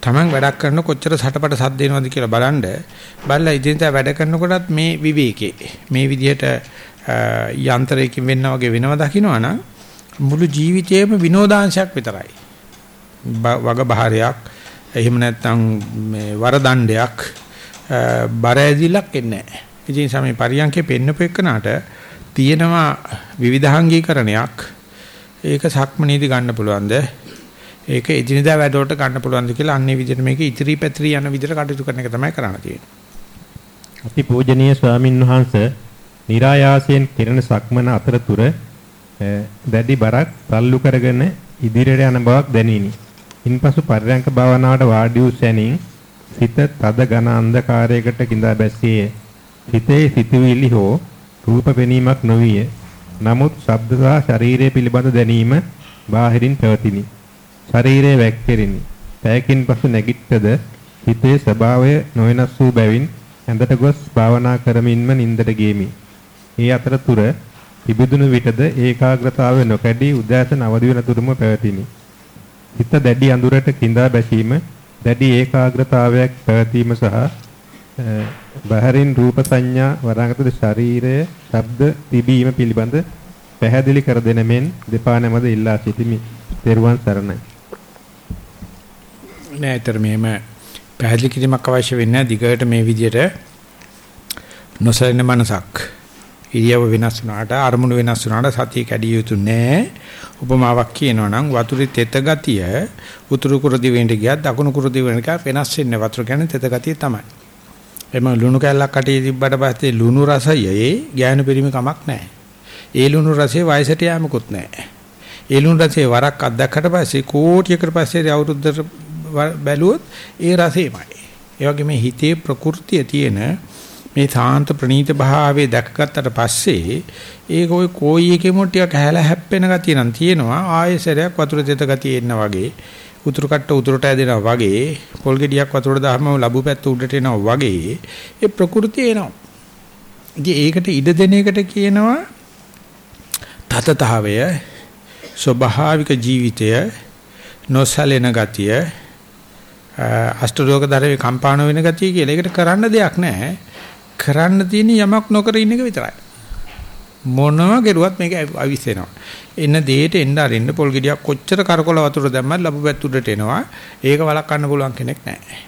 තමන් වැඩක් කරන කොච්චර සටපට සද්ද එනවද කියලා බලන්න. බලලා ඉදින්දා වැඩ කරනකොටත් මේ විවේකේ මේ විදිහට යන්ත්‍රයකින් වෙන්න වගේ වෙනව දකින්නවනම් මුළු ජීවිතේම විනෝදාංශයක් විතරයි. වග බහරයක් එහෙම නැත්නම් මේ වරදණ්ඩයක් බර ඇදිලක් එන්නේ නැහැ. ඉතින් සමේ පරියන්කේ පෙන්නපු එකනට තියෙනවා විවිධාංගීකරණයක්. ඒක සක්මනීදි ගන්න පුළුවන්ද? ඒක එදිනදා වැඩවලට ගන්න පුළුවන්ද කියලා අන්නේ විදිහට මේක ඉතිරි පැතිරි යන විදිහට කටයුතු කරන එක තමයි කරන්න තියෙන්නේ. අති පූජනීය ස්වාමින්වහන්ස નિરાයාසයෙන් කිරණ සක්මන අතරතුර දැඩි බරක් තල්ලු කරගෙන ඉදිරියට යන බවක් දැනිනි. ඉන්පසු පරිරංක භාවනාවට වාඩි වූ සැනින් සිත තද ඝන අන්ධකාරයකට கிඳා බැස්සේය. හිතේ සිතුවිලි හෝ රූප පෙනීමක් නොවිය. නමුත් ශබ්ද සහ ශරීරය පිළිබඳ දැනීම බාහිරින් පැවතිනි. ශරීරය වැක්කිරිනි. පැයකින් පසු නැගිට්ටද හිතේ ස්වභාවය නොවෙනස් වූ බැවින් ඇඳට ගොස් භාවනා කරමින්ම නින්දට ගියමි. ඒ අතරතුර තිබුදුණු විටද ඒකාග්‍රතාවය නොකැඩී උදෑසන අවදි වෙන තුරුම පැවතිනි. හිත දැඩි අඳුරට கிඳා බැසීම දැඩි ඒකාග්‍රතාවයක් පැවතීම සහ බහැරින් රූප සංඥා වරාගත ශරීරය ශබ්ද තිබීම පිළිබඳ පැහැදිලි කර දෙන මෙන් දෙපා නැමද ඉල්ලා සිටිමි. තෙරුවන් සරණයි. නෑතර මෙහෙම පැහැදිලි කිරීමක් අවශ්‍ය වෙන්නේ දිගට මේ විදිහට නොසලෙන මනසක්. ඉරියව වෙනස් වුණාට අරමුණු වෙනස් වුණාට සතිය කැඩිය යුතු නෑ. උපමාවක් කියනවා නම් වතුරේ තෙත ගතිය උතුරු කුරු දිවෙන්ට ගියත් දකුණු කුරු දිවෙන්ට වෙනස් වෙන්නේ වතුර කියන්නේ තෙත ගතිය තමයි. එම ලුණු කැල්ලක් කටේ තිබ්බට පස්සේ ලුණු රසයේ ගෑනු පිරිමි කමක් නැහැ. ඒ ලුණු රසයේ වයසට යෑමකුත් නැහැ. ඒ ලුණු රසයේ වරක් අත්දැක්කට පස්සේ කෝටියකට පස්සේ අවුරුද්දට බැලුවොත් ඒ රසෙමයි. ඒ වගේ මේ හිතේ ප්‍රകൃතිය තියෙන මේ සාන්ත ප්‍රණීත භාවයේ දැකගත්තට පස්සේ ඒක ওই කෝයි එකෙම ටිකක් හැල හැප්පෙන ගතිය නම් තියෙනවා. ආයෙසරයක් වතුර තෙත ගතිය එන්න වගේ. උතුරු කට්ට උතුරට ඇදෙනවා වගේ. පොල් ගෙඩියක් වතුරට දාහම ලැබු පැත්ත උඩට එනවා වගේ. ඒ ප්‍රകൃතිය එනවා. ඉතින් ඒකට ඉඩ දෙන එකට කියනවා තතතාවය ස්වභාවික ජීවිතය නොසලෙන ගතිය අෂ්ටලෝක ධර්මයේ කම්පාණ වෙන ගතිය කියලා. ඒකට කරන්න දෙයක් නැහැ. කරන්න තියෙන යමක් නොකර ඉන්න එක විතරයි. මොනවා කරුවත් මේක අවිස් වෙනවා. එන්න දෙයට එන්න අරින්න පොල් ගෙඩියක් කොච්චර කරකොල වතුර දැම්මත් ලැබු පැත්තුඩට එනවා. ඒක වළක්වන්න පුළුවන් කෙනෙක් නැහැ.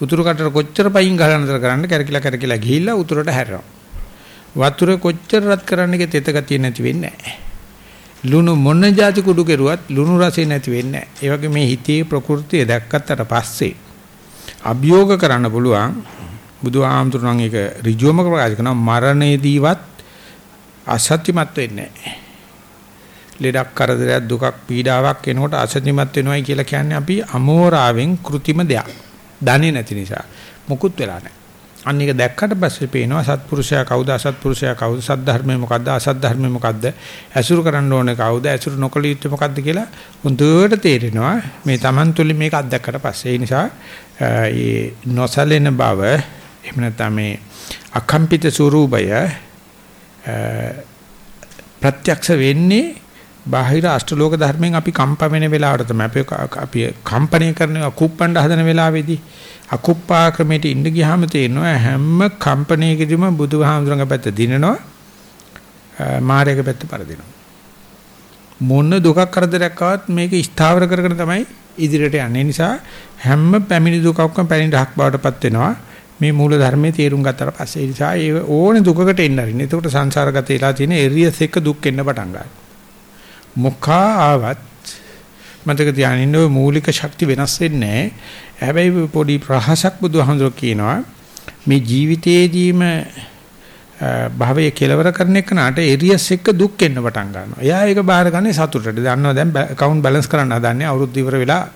උතුරු කටට කොච්චර පයින් ගහලා නතර කරන්න කැරකිලා කැරකිලා ගිහිල්ලා උතුරට හැරෙනවා. වතුර කොච්චර රත් කරන්නගේ තෙත ගතිය නැති වෙන්නේ නැහැ. ලුණු මොන જાති කුඩු කෙරුවත් ලුණු රසය නැති වෙන්නේ නැහැ. ඒ වගේ මේ හිතේ ප්‍රകൃතිය දැක්කට පස්සේ අභියෝග කරන්න පුළුවන් බුදුහාමුදුරන් ඒක ඍජුවම ප්‍රකාශ කරනවා මරණයේදීවත් අසත්‍යමත් වෙන්නේ නැහැ. ලෙඩක් කරදරයක් දුකක් පීඩාවක් එනකොට අසත්‍යමත් වෙනවයි කියලා කියන්නේ අපි අමෝරාවෙන් કૃතිම දෙයක්. දන්නේ නැති නිසා මුකුත් වෙලා නැහැ. අන්න එක දැක්කට පස්සේ පේනවා සත්පුරුෂයා කවුද අසත්පුරුෂයා කවුද සද්ධර්මය මොකද්ද අසද්ධර්මය මොකද්ද ඇසුරු කරන්න ඕනේ කවුද ඇසුරු නොකළ යුත්තේ මොකද්ද කියලා හොඳට තේරෙනවා. මේ Taman තුලින් මේක අත්දැක්කට පස්සේ. ඒ නිසා ඒ නොසලෙන බව එහෙම නැත්නම් මේ අකම්පිත ස්වરૂපය ප්‍රත්‍යක්ෂ වෙන්නේ බාහිර අෂ්ටලෝක ධර්මයෙන් අපි කම්ප වෙන වෙලාවට තමයි. අපි අපි කම්පණය කරන කුප්පණ්ඩ හදන වෙලාවේදී අකුප්පා ක්‍රමයට ඉන්න ගියාම තේරෙනවා හැම කම්පණයකදීම බුදුහාමුදුරන්ගේ පැත්ත දිනනවා මාර්යගේ පැත්ත පරදිනවා මොන දුකක් කරදරයක් ආවත් මේක ස්ථාවර කරගෙන තමයි ඉදිරියට යන්නේ නිසා හැම පැමිණි දුකක්ම පැමිණි රහක් බවටපත් වෙනවා මේ මූල ධර්මයේ තේරුම් ගත්තට පස්සේ ඒ නිසා ඒ ඕනේ දුකකට එන්න හරිනේ. එතකොට සංසාරගත වෙලා තියෙන එරියස් එක දුක් එන්න පටන් ගන්නවා. මොකා ආවත් මතක තියාගන්න ඕනේ මූලික ශක්ති වෙනස් වෙන්නේ හැබැයි පොඩි ප්‍රහසක් බුදුහමඳුර කියනවා මේ ජීවිතයේදීම භවයේ කෙලවර කරන එක නාට එරියස් එක දුක් එන්න පටන් ගන්නවා. එයා ඒක බාරගන්නේ සතුටට. දන්නවා දැන් account balance කරන්න හදන්නේ අවුරුදු ඉවර වෙලා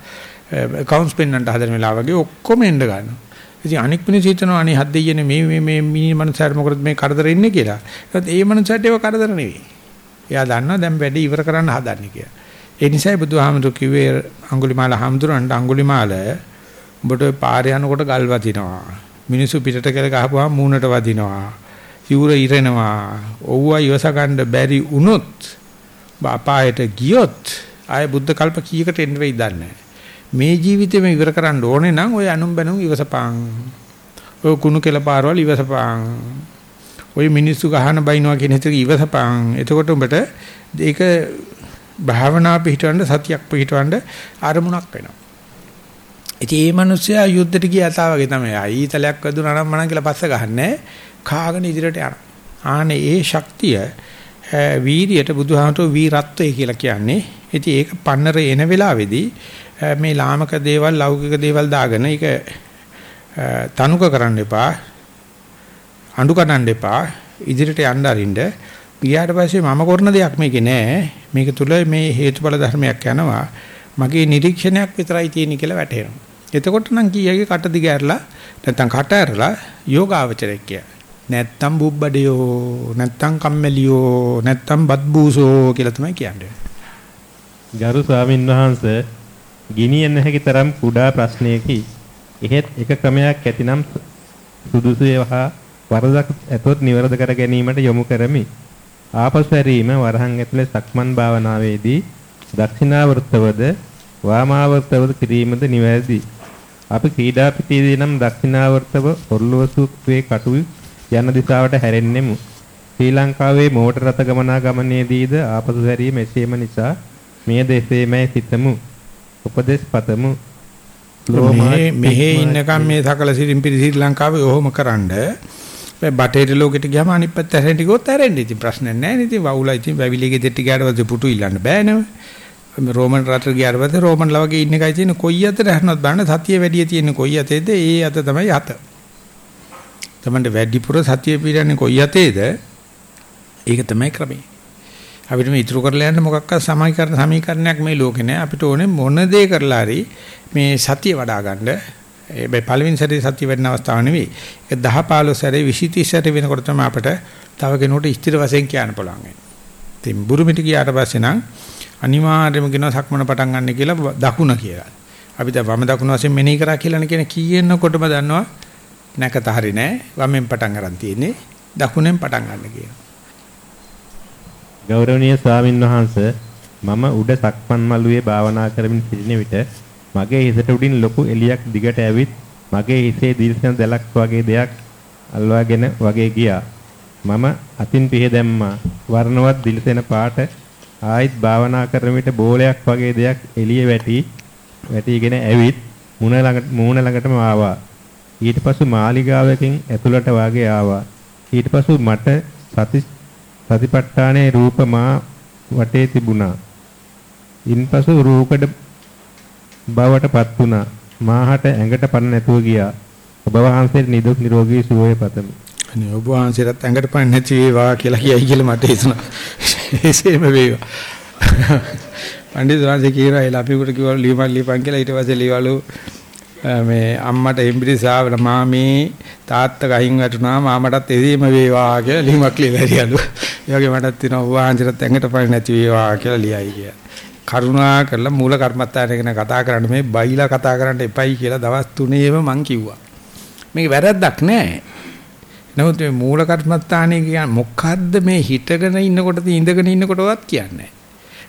accounts පෙන්වන්නට හදන වෙලාව වගේ ඔක්කොම එන්න ගන්නවා. ඉතින් අනික් මිනිස්සු හිතනවා අනේ හත් දෙයියනේ මේ මේ මේ මිනි මනසට මොකද මේ කරදර ඉන්නේ කියලා. ඒත් ඒ මනසට ඒව කරදර නෙවෙයි. එයා දන්නවා දැන් වැඩේ ඉවර කරන්න හදන්නේ කියලා. ඒ නිසායි බුදුහාමුදුරු කිව්වේ අඟුලිමාල හාමුදුරන්ට අඟුලිමාල ඔබට පාරේ යනකොට ගල් වදිනවා. මිනිස්සු පිටට කියලා ගහපුවාම මූණට වදිනවා. සිවුර ඉරෙනවා. ඔව්වා ඉවස ගන්න බැරි වුණොත් අපායට ගියොත් ආය බුද්ධ කල්ප කීයකට එන්න වෙයිද දන්නේ මේ ජීවිතේම ඉවර කරන්න ඕනේ නම් ඔය අනුම් බැනුම් ඉවසපං. ඔය කුණු කෙල පාරවල් ඉවසපං. ඔය මිනිස්සු ගහන බයිනවා කියන හිතේ ඉවසපං. එතකොට උඹට ඒක භාවනා පිහිටවන්න සතියක් පිහිටවන්න අරමුණක් වෙනවා. ඉතින් මේ මිනිස්සයා යුද්ධෙට ගිය යතා වගේ තමයි. ඊතලයක් වැදුනා නම් මනම් කියලා පස්ස ගහන්නේ. කාගෙන ඉදිරියට යනවා. ආනේ ඒ ශක්තිය වීරියට බුදුහාමතෝ වීරත්වය කියලා කියන්නේ. ඉතින් ඒක පන්නර එන වෙලාවේදී මේ ලාමක දේවල් ලෞකික දේවල් දාගෙන ඒක තනුක කරන්න එපා අඬු කඩන්න එපා ඉදිරියට යන්න අරින්න ගියාට පස්සේ මම කරන දෙයක් මේකේ නෑ මේක තුල මේ හේතුඵල ධර්මයක් යනවා මගේ නිරීක්ෂණයක් විතරයි තියෙන්නේ කියලා වැටහෙනවා එතකොට නම් කීයගේ කට දිග ඇරලා නැත්තම් කට ඇරලා යෝගාවචරයක් කිය නැත්තම් බුබ්බඩියෝ නැත්තම් කම්මැලියෝ නැත්තම් බත්බූසෝ කියලා තමයි කියන්නේ ගරු ස්වාමින් වහන්සේ ගිනියන්න හැකි තරම් කුඩා ප්‍රශ්නයකි. එහෙත් එක ක්‍රමයක් ඇතිනම් සුදුසු ඒවා වරදක් ඇතොත් නිවැරදි කර ගැනීමට යොමු කරමි. ආපසු හැරීම වරහන් ඇතුලේ සක්මන් භාවනාවේදී දක්ෂිනාවර්තවද වාමාවර්තවද කිරීමද නිවැරදි. අපි ක්‍රීඩා පිටියේදී නම් දක්ෂිනාවර්තව ඔර්ලෝසුවේ කටු යන දිශාවට හැරෙන්නෙමු. ශ්‍රී ලංකාවේ මෝටර රථ ගමනාගමනයේදීද ආපසු හැරීම එසේම නිසා මෙය දෙසේමයි සිතමු. උපදේශ පතමු. මේ මෙහෙ ඉන්නකම් මේ සකල සිරින් පිරි ශ්‍රී ලංකාවේ ඔහොම කරන්ඩ බටේට ලෝකෙට ගියාම අනිත් පැත්ත හැරෙන්න ටිකොත් හැරෙන්න ඉතින් ප්‍රශ්නයක් නැහැ නේ ඉතින් වවුලා ඉතින් වැවිලිගේ දෙට්ටි ගියාට පස්සේ පුටු ඉල්ලන්න බෑනේ රෝමන් රට ගියාට පස්සේ රෝමන්ලා වගේ ඉන්න එකයි තියෙන කොයි අතට හැරනවත් බලන්න. සතිය වැඩි තියෙන කොයි අතේද? ඒ අත තමයි අත. තමන්ට වැඩිපුර සතිය පිරන්නේ කොයි අතේද? ඒක තමයි ක්‍රමය. අපිට මේ ඉතුරු කරලා යන්න මොකක්වත් සමීකරණ සමීකරණයක් මේ ලෝකේ නෑ. අපිට ඕනේ මොන දේ කරලා හරි මේ සතිය වඩා ගන්න. ඒ බයි පළවෙනි සැරේ සතිය වෙන්න අවස්ථාව නෙවෙයි. ඒක 10 15 සැරේ 20 30 සැරේ වෙනකොට තමයි අපිට තව කෙනෙකුට ස්ථිර වශයෙන් කියන්න පුළුවන් වෙන්නේ. ඉතින් බුරුමිට ගියාට පස්සේ නම් අනිවාර්යයෙන්ම කියනවා සක්මන පටන් ගන්න කියලා දකුණ කියලා. අපි දැන් වම දකුණ වශයෙන් මෙනෙහි කරා කියලානේ කියන කීයෙන්නකොටම දන්නවා නැකත හරි නෑ වමෙන් පටන් ගන්න තියෙන්නේ දකුණෙන් පටන් ගන්න කියනවා. ගෞරවනීය ස්වාමින් වහන්සේ මම උඩ සක්මන් මළුවේ භාවනා කරමින් සිටින විට මගේ හිසට උඩින් ලොකු එලියක් දිගට ඇවිත් මගේ හිසේ දිල්සෙන දැලක් වගේ දෙයක් අල්වාගෙන වගේ ගියා. මම අතින් පිහ දැම්මා. වර්ණවත් දිල්සෙන පාට ආයිත් භාවනා කරන විට බෝලයක් වගේ දෙයක් එළිය වැටි වැටිගෙන ඇවිත් මුණ ළඟ මූණ ළඟටම ආවා. ඊට පසු මාලිගාවකින් ඇතුළට වාගේ ආවා. ඊට පසු මට සති සතිපට්ඨානයේ රූප මා වටේ තිබුණා. ඉන්පසු රූකඩ බවටපත් වුණා. මාහට ඇඟට පණ නැතුව ගියා. ඔබ වහන්සේට නිදුක් නිරෝගී සුවය පතමි. අනේ ඔබ වහන්සේට ඇඟට පණ නැති වේවා කියලා කියයි කියලා මට හිතුණා. එසේම වේවා. පණ්ඩිත රාජේ කියනවා ඒ ලපිකුට කිව්වලු ලියපන් ලියපන් කියලා ඊට පස්සේ ලියවලු මේ අම්මට එම්බිරි සාවන මාමේ තාත්තා ගහින් වැටුණා මාමටත් එදීම වේවා කියලා ලියමක් ලියලා හරියලු. ඒ වගේ මටත් තියෙනවා ඔබ වහන්සේට ඇඟට පණ නැති වේවා කියලා ලියයි කියලා. කරුණා කරලා මූල කර්මත්තානේ ගැන කතා කරන්න මේ බයිලා කතා කරන්න එපයි කියලා දවස් 3ේම මං කිව්වා. මේක වැරද්දක් නෑ. නමුත් මේ මූල කර්මත්තානේ කියන්නේ මොකද්ද මේ හිටගෙන ඉන්නකොටද ඉඳගෙන ඉන්නකොටවත් කියන්නේ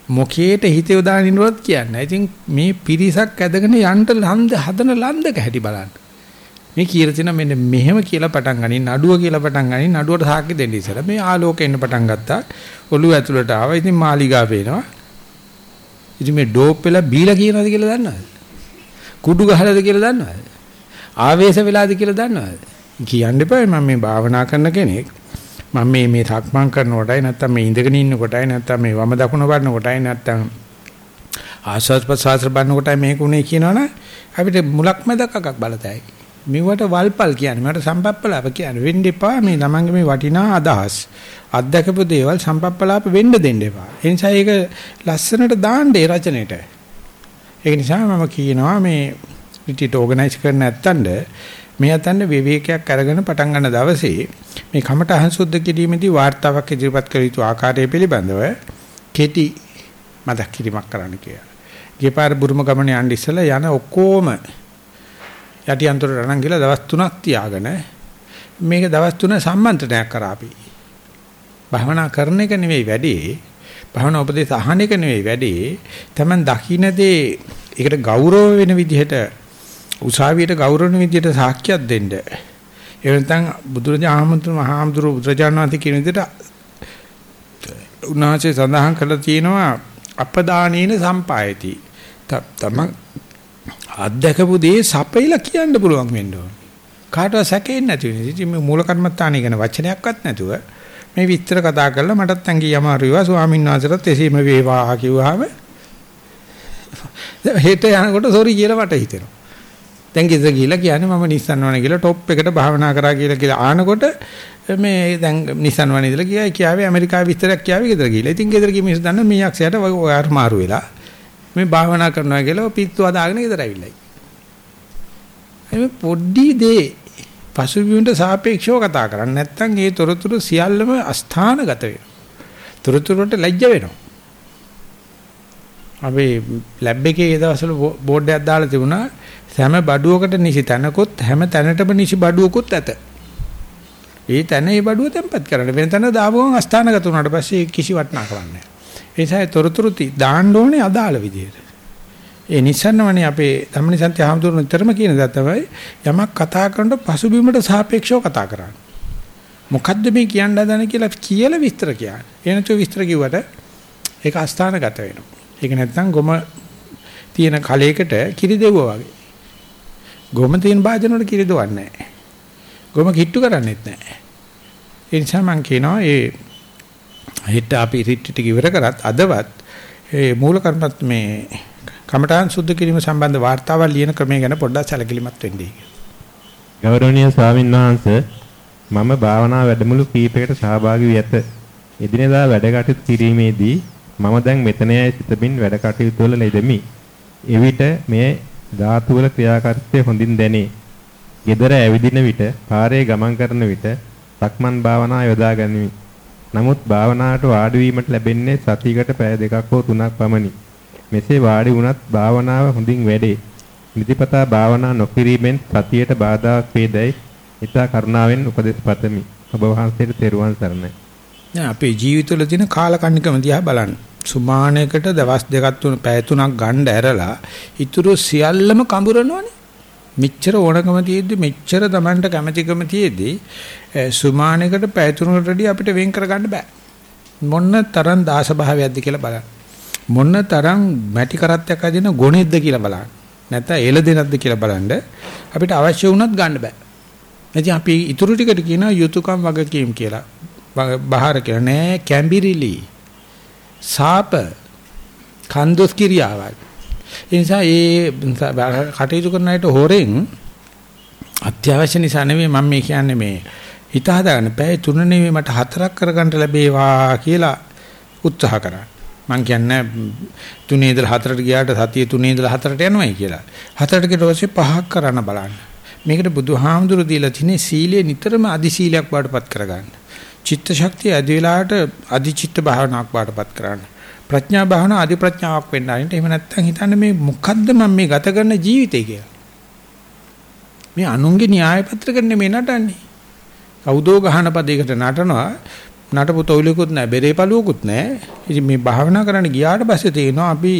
මොකේට හිත යොදාගෙන ඉන්නවත් කියන්නේ. ඉතින් මේ පිරිසක් ඇදගෙන යන්න ලන්ද හදන ලන්දක හැටි බලන්න. මේ කියලා තියෙන මෙන්න මෙහෙම කියලා පටන් ගනින් නඩුව කියලා පටන් ගනින් නඩුවට සාක්ෂි දෙන්න ඉස්සර මේ ආලෝකෙ එන්න පටන් ගත්තා. ඔළුව ඇතුළට ආවා. ඉතින් මාලිගා පේනවා. ඉතින් මේ ඩෝප් වෙලා බීලා කියනවාද කියලා දන්නවද? කුඩු ගහලාද කියලා දන්නවද? ආවේශ වෙලාද කියලා දන්නවද? කියන්න එපා මම මේ භාවනා කරන කෙනෙක්. මම මේ මේ සක්මන් කරන කොටයි නැත්තම් මේ ඉඳගෙන ඉන්න කොටයි නැත්තම් මේ වම දකුණ බලන කොටයි නැත්තම් ආස්වාද ප්‍රසආස බලන කොටයි මේක උනේ කියනවනේ අපිට මුලක් මැදක් අකක් බලතයි. මෙවට වල්පල් කියන්නේ මට සම්පප්පලාප කියන්නේ වෙන්න එපා මේ ළමංගේ මේ වටිනා අදහස් අත්දකපු දේවල් සම්පප්පලාප වෙන්න දෙන්න එපා. ඒ නිසා ඒක ලස්සනට දාන්න ඒ රචනෙට. ඒක නිසා මම කියනවා මේ රිට්‍රීට් ඕගනයිස් කරන්න නැත්තඳ මේ අතන්න විවේකයක් අරගෙන පටන් ගන්න දවසේ මේ කමඨහං සුද්ධ කිරීමේදී වார்த்தාවක් ඉදිරිපත් කළ යුතු ආකාරය පිළිබඳව කෙටි මතක් කිරීමක් කරන්න කියලා. ගේපාර බුරුම ගමන යන්න ඉස්සලා යන ඔක්කොම යටි අන්තරට අරන් ගිහලා දවස් 3ක් තියාගෙන මේක දවස් 3 සම්මන්ත්‍රණයක් කරා අපි. භවනා කරන එක නෙවෙයි වැඩේ. භවනා උපදේශ අහන එක නෙවෙයි වැඩේ. Taman දකින්නේ ඒකට ගෞරව වෙන විදිහට උසාවියට ගෞරවන විදියට සාක්ෂියක් දෙන්න. ඒ නැත්නම් බුදුරජාණන් මහාමුදුරු බුදුරජාණන් වහන්සේ කියන විදිහට උන්වහන්සේ සඳහන් කළා තියෙනවා අපදානේන සම්පායති. තම අධ්‍යක්ෂපු දේ සපයිලා කියන්න පුළුවන් වෙන්න ඕන. කාටවත් සැකෙන්නේ නැති වෙන. ඉතින් මේ මූල කර්මත්තානේ ගැන වචනයක්වත් නැතුව මේ විස්තර කතා කරලා මටත් ඇඟි යමාරු වේවා ස්වාමීන් වහන්සේට එසේම වේවා කිව්වහම හෙට යනකොට සෝරි කියලා මට හිතෙනවා. දැන් ගෙදර ගිහිල්ලා කියන්නේ මම නිස්සන් වනේ කියලා টොප් එකට භාවනා කරා කියලා කියලා ආනකොට මේ දැන් නිස්සන් වනේ ඉඳලා ගියා කියාවේ ඇමරිකාවේ විස්තරයක් කියාවේ ගෙදර ගිහිල්ලා. ඉතින් ගෙදර ගිහින් මිනිස්සු දන්න මේ යක්ෂයාට ඔයාර මාරු වෙලා මේ භාවනා කරනවා කියලා පිස්සු අදාගෙන ගෙදර ඇවිල්ලායි. මේ පොඩි දේ පසුබිමට සාපේක්ෂව කතා කරන්නේ නැත්නම් ඒ තොරතුරු සියල්ලම අස්ථානගත වෙනවා. තොරතුරුට ලැජ්ජ වෙනවා. අපි ලැබ් එකේ ඒ දවස්වල බෝඩ් එකක් දාලා තිබුණා හැම බඩුවකට නිසි තැනකොත් හැම තැනටම නිසි බඩුවකුත් ඇත. ඒ තැන ඒ බඩුව තැම්පත් කරන්න වෙන තැන දාපුවම අස්ථානගත වුණාට පස්සේ කිසි වටිනාකමක් නැහැ. ඒ නිසා තොරතුරු දාන්න ඕනේ අදාළ විදිහට. ඒ නිසන්නවනේ අපේ ධම්මනිසන්ති ආහඳුරු නිතරම කියන දා තමයි යමක් කතා කරනකොට පසුබිමට සාපේක්ෂව කතා කරන්නේ. මොකද්ද මේ කියන්න හදන කියලා කියලා විස්තර කියන්නේ. ඒ නැතුව විස්තර කිව්වට ඒක අස්ථානගත වෙනවා. ඒක නැත්නම් ගොම තියෙන කලයකට කිරි දෙවුවා වගේ. ගොම තියෙන භාජන වල කිරි දවන්නේ නැහැ. ගොම කිට්ටු කරන්නේත් නැහැ. ඒ නිසා මම කියනවා ඒ හිට අපි රිට්ටිට ඉවර කරත් අදවත් ඒ මූල කර්මත් මේ කමඨාන් සුද්ධ කිරීම සම්බන්ධ වාර්තාවල් ලියන ක්‍රමය ගැන පොඩ්ඩක් සැලකිලිමත් වෙන්න ගෞරවනීය ස්වාමීන් වහන්සේ මම භාවනා වැඩමුළු කීපයකට සහභාගී වී ඇත. එදිනෙදා වැඩ කටයුතු කිරීමේදී මම දැන් මෙතනයි සිතමින් වැඩ කටයුතු වල යෙදෙමි. එවිට මේ ධාතු වල ක්‍රියාකාරීත්වය හොඳින් දැනේ. gedara ඇවිදින විට, පාරේ ගමන් කරන විට සක්මන් භාවනා යොදා ගනිමි. නමුත් භාවනාවට වාඩි වීමට ලැබෙන්නේ සතියකට පැය දෙකක් හෝ තුනක් පමණි. මෙසේ වාඩි වුණත් භාවනාව හොඳින් වැඩේ. නිතිපතා භාවනා නොකිරීමෙන් සතියට බාධාක් වේදයි ඊට කරුණාවෙන් උපදෙස් පතමි. ඔබ වහන්සේට තෙරුවන් සරණයි. නෑ අපේ ජීවිතවල තියෙන කාලකන්නිකම දිහා බලන්න. සුමානයකට දවස් දෙකක් තුන පැය තුනක් ගන්න ඇරලා ඊටු සියල්ලම කඹරනවනේ. මෙච්චර ඕනකම තියෙද්දි මෙච්චර Tamanට කැමැතිකම තියෙද්දි සුමානයකට පැය තුනකට වැඩි අපිට වෙන් කරගන්න බෑ. මොන්න තරම් දාස භාවයක්ද කියලා බලන්න. මොන්න තරම් මැටි කරත්තයක් අදින ගොනෙක්ද කියලා බලන්න. නැත්නම් එළ දෙනක්ද කියලා බලන්න අපිට අවශ්‍ය වුණත් ගන්න බෑ. එතින් අපි ඊටු ටිකට කියනවා යුතුයකම් වගකීම් කියලා. බහාර කියලා නෑ කැම්බිරිලි සාප කන්දොස් කිරියාවල්. ඒ නිසා ඒ කටයුතු කරන අයට හොරෙන් අත්‍යවශ්‍ය නිසා නෙවෙයි මම මේ කියන්නේ මේ හිත හදාගන්න බෑ. තුන නෙවෙයි මට හතරක් කරගන්න ලැබේවා කියලා උත්සාහ කරා. මම කියන්නේ තුනේ ඉඳලා හතරට ගියාට සතිය තුනේ ඉඳලා හතරට යනවායි කියලා. හතරට ගියට පස්සේ පහක් කරන්න බලන්න. මේකට බුදුහාමුදුරු දීලා තියෙන්නේ සීලය නිතරම අදි සීලයක් වඩපත් කරගන්න. චිත්ත ශක්තිය අධි වෙලාවට අධි චිත්ත භාවනාවක් වඩපත් කරන්න. ප්‍රඥා භාවනාව අධි ප්‍රඥාවක් වෙන්න ආරින්ට එහෙම නැත්නම් හිතන්න මේ මොකද්ද මම මේ ගත කරන ජීවිතය කියලා. මේ අනුන්ගේ න්‍යාය පත්‍රකෙන් මේ නටන්නේ. කවුදෝ ගහන පදයකට නටනවා නටපු තොইলකුත් නැහැ බෙරේ පළුවකුත් නැහැ. ඉතින් මේ භාවනා කරන්න ගියාට පස්සේ තේනවා අපි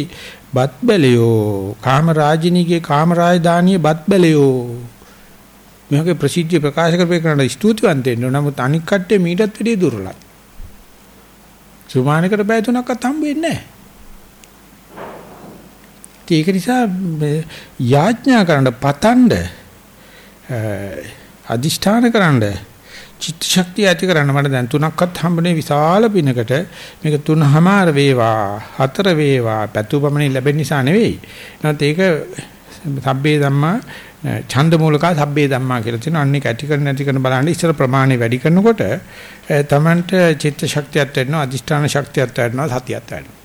බත් බැලියෝ කාම රාජිනීගේ කාම රාජධානියේ බත් බැලියෝ මේකේ ප්‍රසිද්ධිය ප්‍රකාශ කරපේ කරන ස්තුතිවන්ත වෙන්න නමුත් අනික් කට්ටිය මීටත් වැඩිය දුර්ලභයි. සුමානකට බය තුනක්වත් හම්බ වෙන්නේ නැහැ. ඒක නිසා යාඥා කරන්න පතන්ඩ අදිෂ්ඨාන කරන්න චිත්ත ශක්තිය ඇති කරන්න මට දැන් තුනක්වත් හම්බුනේ විශාල පිනකට මේක තුනමාර වේවා හතර වේවා පැතුපමණින් ලැබෙන නිසා නෙවෙයි. නැත්නම් ඒක සබ්බේ ධම්මා ඡන්ද මූලකා සබ්බේ ධම්මා කියලා තියෙනවා. අන්නේ කැටි කරන නැති කරන බලන්න ඉස්සර ප්‍රමාණය වැඩි කරනකොට තමන්ට චිත්ත ශක්තියක් වෙනවා, අදිෂ්ඨාන ශක්තියක් වෙනවා, සතියක් වෙනවා.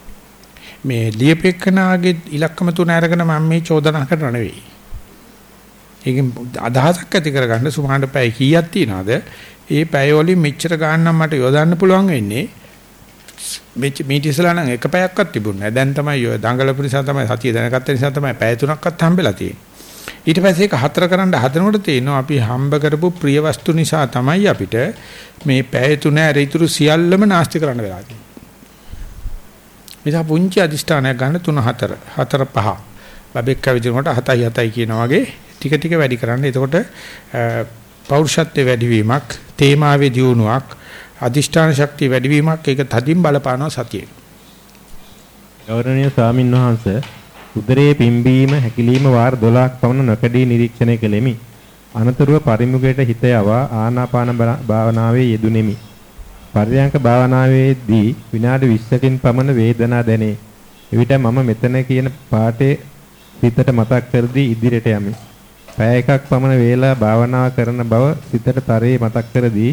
මේ ලියපෙකනාගේ ඉලක්කම තුන අරගෙන මම මේ චෝදනා කරනව නෙවෙයි. ඒකෙන් අදහසක් ඇති කරගන්න සුමාන පැය කීයක් තියනවද? ඒ පැය වලින් මෙච්චර ගානක් මට යොදන්න පුළුවන් වෙන්නේ මේටි ඉස්සලා නම් එක පැයක්වත් තිබුණේ නැහැ. දැන් තමයි ඔය දඟලපු නිසා තමයි සතිය දැනගත්ත නිසා තමයි පැය තුනක්වත් හම්බෙලා තියෙන්නේ. ඊට පස්සේ ඒක හතර කරන්න හදනකොට තේනවා අපි හම්බ කරපු ප්‍රිය වස්තු නිසා තමයි අපිට මේ පැය තුන ඇර ඉතුරු සියල්ලම නාස්ති කරන්න වෙලා තියෙන්නේ. නිසා පුංචි අදිෂ්ඨානයක් ගන්න 3 4 4 5 බබෙක් කවිදිනකොට 7යි 7යි කියනා වගේ ටික ටික වැඩි කරන්න. එතකොට පෞරුෂත්වයේ වැඩිවීමක්, තේමාවේ දියුණුවක්, අදිෂ්ඨාන ශක්තිය වැඩිවීමක් ඒක තදින් බලපානවා සතියේ. ගෞරවනීය ස්වාමින්වහන්සේ උදරයේ පිම්බීම හැකිලිම වාර 12ක් පමණ නොකඩී නිරීක්ෂණය කෙලෙමි. අනතුරුව පරිමුඛයට හිත යවා ආනාපාන භාවනාවේ යෙදුණෙමි. පර්යංක භාවනාවේදී විනාඩි 20කින් පමණ වේදනා දැනේ. එවිට මම මෙතන කියන පාඩේ සිතට මතක් කර දී ඉදිරියට යමි. පැය එකක් පමණ වේලා භාවනා කරන බව සිතට තරයේ මතක් කර දී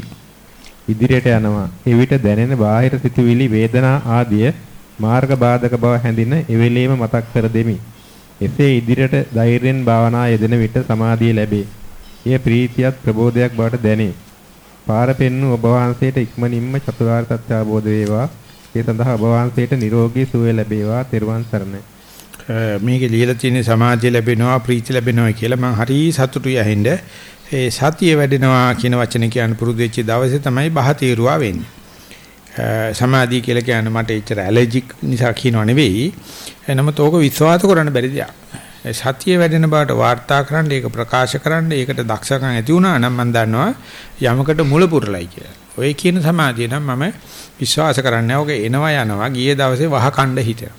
ඉදිරියට යනවා. එවිට දැනෙන බාහිර සිතුවිලි වේදනා ආදිය මාර්ග බාධක බව හැඳින එවෙලේම මතක් කර දෙමි. එසේ ඉදිරියට ධෛර්යෙන් භාවනා යෙදෙන විට සමාධිය ලැබේ. එය ප්‍රීතියත් ප්‍රබෝධයක් බවට දැනේ. පාර පෙන්වු ඔබ වහන්සේට ඉක්මනින්ම චතුරාර්ය සත්‍ය අවබෝධ වේවා. ඒ සඳහා ඔබ වහන්සේට නිරෝගී සුවය ලැබේවා. තෙරුවන් සරණයි. මේකේ ලියලා තියෙන සමාධිය ලැබෙනවා ප්‍රීති ලැබෙනවා කියලා මම හරි සතුටුයි අහින්ද ඒ සතිය වැඩෙනවා කියන වචනේ කියන පුරුදු වෙච්ච දවසේ තමයි බහ තීරුවා වෙන්නේ. සමාධිය කියලා කියන්නේ මට එච්චර ඇලර්ජික් නිසා කියනව නෙවෙයි. එනමුත් ඕක විශ්වාස කරන්න බැරි දෙයක්. සතිය වැඩෙන බවට වාර්තා කරන්න ඒක ප්‍රකාශ කරන්න ඒකට දක්ෂකම් ඇති වුණා නම් මම දන්නවා යමකට මුල පුරලයි කියලා. ඔය කියන සමාධිය නම් මම විශ්වාස කරන්නේ ඕක එනවා යනවා ගියේ දවසේ වහ කණ්ඩ හිටියා.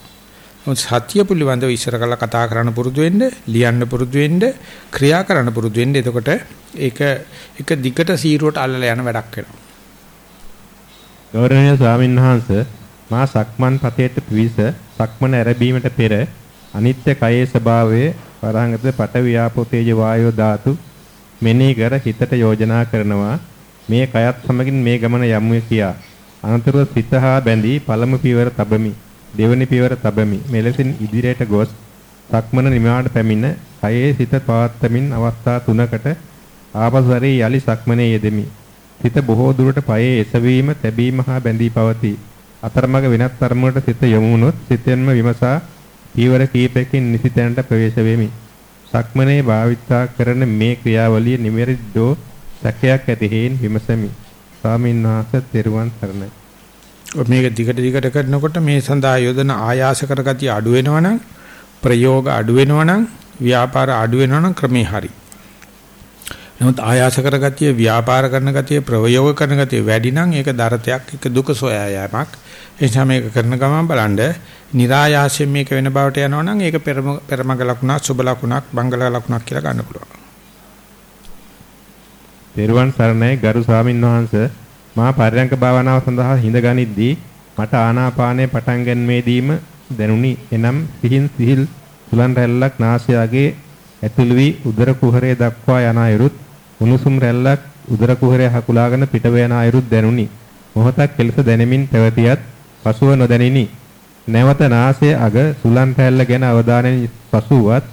මොකද සත්‍ය පිළිබඳව ඉස්සර කළා කතා කරන්න පුරුදු වෙන්න, ලියන්න පුරුදු වෙන්න, ක්‍රියා කරන්න පුරුදු වෙන්න. එතකොට ඒක එක දිගට සීරුවට අල්ලලා යන වැඩක් වෙනවා. ගෞරවනීය ස්වාමීන් වහන්ස මා සක්මන් පතේට පිවිස සක්මන ඇරඹීමට පෙර අනිත්‍ය කයේ ස්වභාවයේ වරහඟත පට වියාපෝ තේජ වායෝ ධාතු මෙනෙහි කර හිතට යෝජනා කරනවා. මේ කයත් සමගින් මේ ගමන යමු කියා. අනතුරුව සිත හා බැඳී පළමු පියවර තබමි. දෙවැනි පියවර තබමි. මෙලෙසින් ඉදිරියට ගොස් සක්මන නිමාඩ පැමිණ කයේ සිත පවත්තමින් අවස්ථා තුනකට ආපසුරේ යලි සක්මනේ යෙදෙමි. සිත බොහෝ දුරට පයේ එසවීම, තැබීම හා බැඳී පවතී. අතරමඟ වෙනත් තරමකට සිත යොමු වුනොත් සිතෙන්ම විමසා පීවර කීපයකින් නිසි තැනට ප්‍රවේශ වෙමි. සක්මනේ භාවිතා කරන මේ ක්‍රියාවලිය නිමෙරිද්දෝ සැකයක් ඇති හේයින් විමසමි. ස්වාමීන් වහන්සේ තෙරුවන් සරණයි. මේක දිගට දිගට කරනකොට මේ සඳහා යොදන ආයාස කරගතිය අඩු වෙනවනම් ප්‍රයෝග අඩු වෙනවනම් ව්‍යාපාර අඩු වෙනවනම් ක්‍රමේ හරි. නමුත් ආයාස කරගතිය ව්‍යාපාර කරන ගතිය ප්‍රයෝග කරන ගතිය වැඩි නම් ඒක දරතයක් එක දුක සොයා යාමක්. ඒ නිසා මේක කරන ගමන් බලන්න નિરાයාසයෙන් මේක වෙන බවට යනවනම් ඒක පෙරමග ලකුණක් සුබ ලකුණක් බංගල ලකුණක් කියලා ගන්න පුළුවන්. තෙරුවන් සරණයි ගරු ස්වාමින් වහන්සේ මා පරයන්ක භාවනාව සඳහා හිඳ ගනිද්දී මට ආනාපානය පටන් ගැනීමේදීම දැනුනි. එනම් සිහින් සිහිල් සුලන් රැල්ලක් නාසයගේ ඇතුළු වී උදර කුහරය දක්වා යන අයුරුත් උණුසුම් රැල්ලක් උදර කුහරය හකුලාගෙන පිටව යන අයුරුත් දැනුනි. මොහොතක් කෙලස දැනෙමින් පැවතියත් පසුව නොදැනිනි. නැවත නාසයේ අග සුලන් රැල්ල ගැන අවධානයෙන් පසුවත්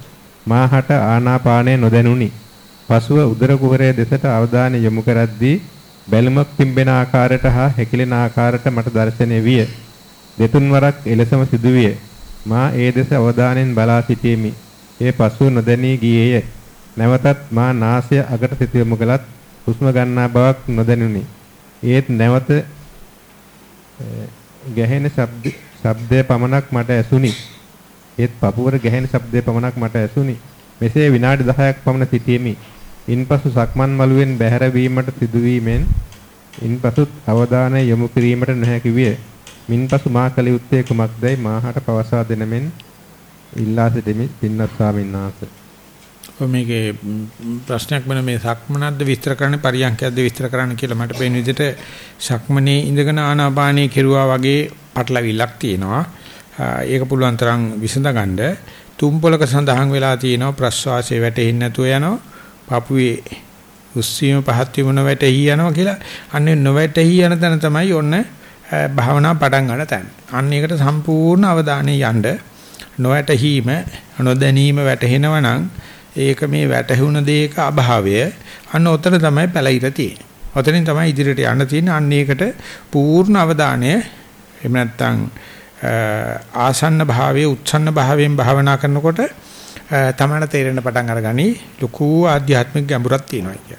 මාහට ආනාපානය නොදැනුනි. පසුව උදර කුහරය දෙසට අවධානය යොමු කරද්දී බැලුමක් පිම්බෙන ආකාරයට හා හැකිලෙන ආකාරයට මට දැర్శණය විය. දෙතුන් වරක් එලෙසම සිදුවිය. මා ඒ දෙස අවධානයෙන් බලා සිටීමි. ඒ පසුව නොදැනී ගියේය. නැවතත් මා නාසය අගට සිත යොමු කළත් හුස්ම ගන්නා බවක් නොදැනුනි. ඒත් නැවත ගැහෙන ශබ්ද ශබ්දය පමණක් මට ඇසුනි. ඒත් පපුවර ගැහෙන ශබ්දය පමණක් මට ඇසුනි. මෙසේ විනාඩි 10ක් පමණ සිටීමි. ඉන්පසු සක්මන් මළුවෙන් බැහැර වීමට සිදුවීමෙන් ඉන්පසුත් අවධානය යොමු කිරීමට නොහැකි විය. මින්පසු මා කළ යුත්තේ කුමක්දයි මාහට පවසා දෙනමෙන් ඉල්ලා සිටිමි පින්වත් ස්වාමීන් වහන්සේ. ඔය මේකේ ප්‍රශ්නයක් වෙන මේ සක්මනක්ද විස්තර කරන්න පරියන්කයක්ද විස්තර කරන්න කියලා මට පේන විදිහට සක්මනේ ඉඳගෙන ආනාපානී කෙරුවා වගේ පටලවිල්ලක් තියෙනවා. ඒක පුළුවන් තරම් විසඳගන්න තුම්පලක සඳහන් වෙලා තියෙනවා ප්‍රස්වාසයේ වැටෙන්නේ නැතුව යනවා. පපුවේ උස්සීම පහත් වීම නොවැටෙහි යනවා කියලා අන්නේ නොවැටෙහි යන තැන තමයි ඔන්න භාවනා පටන් ගන්න තැන. අන්න ඒකට සම්පූර්ණ අවධානය යන්න නොවැටහීම නොදැනීම වැටහෙනවා නම් ඒක මේ වැටහුණ දේක අභාවය අන්න උතන තමයි පැලිර තියෙන්නේ. ඔතනින් තමයි ඉදිරියට යන්න තියෙන්නේ. අන්න ඒකට පූර්ණ අවධානය එහෙම නැත්නම් ආසන්න භාවයේ උච්ඡන්න භාවයෙන් භාවනා කරනකොට තමන්න තේරෙන්න පටන් අරගනි ලොකු ආධ්‍යාත්මික ගැඹුරක් තියෙනවා කිය.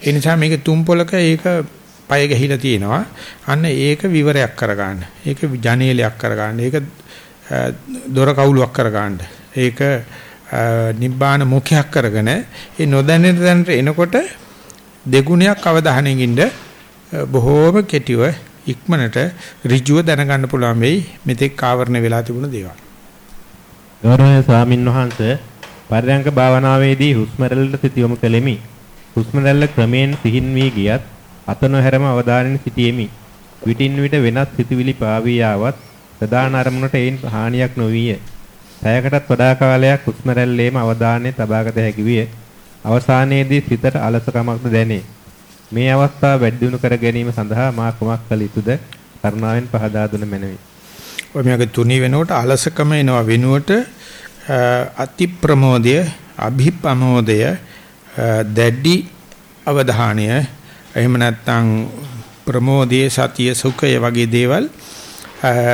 ඒ නිසා මේක තුම් පොලක ඒක පය ගහිලා තියෙනවා. අන්න ඒක විවරයක් කරගන්න. ඒක ජනේලයක් කරගන්න. ඒක දොර කවුලක් කරගන්න. ඒක නිබ්බාන මුඛයක් කරගෙන ඒ නොදැනෙන තැනට එනකොට දෙගුණයක් අවධානයෙන් ඉන්න බොහෝම කෙටිව ඉක්මනට ඍජුව දැනගන්න පුළුවන් වෙයි මෙතෙක් ආවරණ වෙලා තිබුණ දේවල්. ගෞරවනීය ස්වාමින් වහන්සේ පරයන්ක භාවනාවේදී හුස්ම රැල්ලට සිත යොමු කෙලෙමි. හුස්ම රැල්ල ක්‍රමයෙන් සිහින් වී ගියත් අත නොහැරම අවධානයෙන් සිටීමි. විටින් විට වෙනත් සිතුවිලි පාවී ආවත් ප්‍රධාන අරමුණට ඒන් හානියක් නොවිය. පැයකටත් වඩා කාලයක් හුස්ම රැල්ලේම අවධානය තබාගත හැකි විය. අවසානයේදී සිතට අලසකමක්ද දැනේ. මේ අවස්ථාව වැඩි දියුණු කර ගැනීම සඳහා මා කුමක් කළ යුතුද? කරුණාවෙන් පහදා දුන මැනවි. ඔය මේක තුනි වෙනකොට අලසකම එනවා වෙනුවට අති ප්‍රමෝදය අභිප්‍රමෝදය දැඩි අවධානය එහෙම නැත්නම් ප්‍රමෝදයේ සතිය සුඛය වගේ දේවල්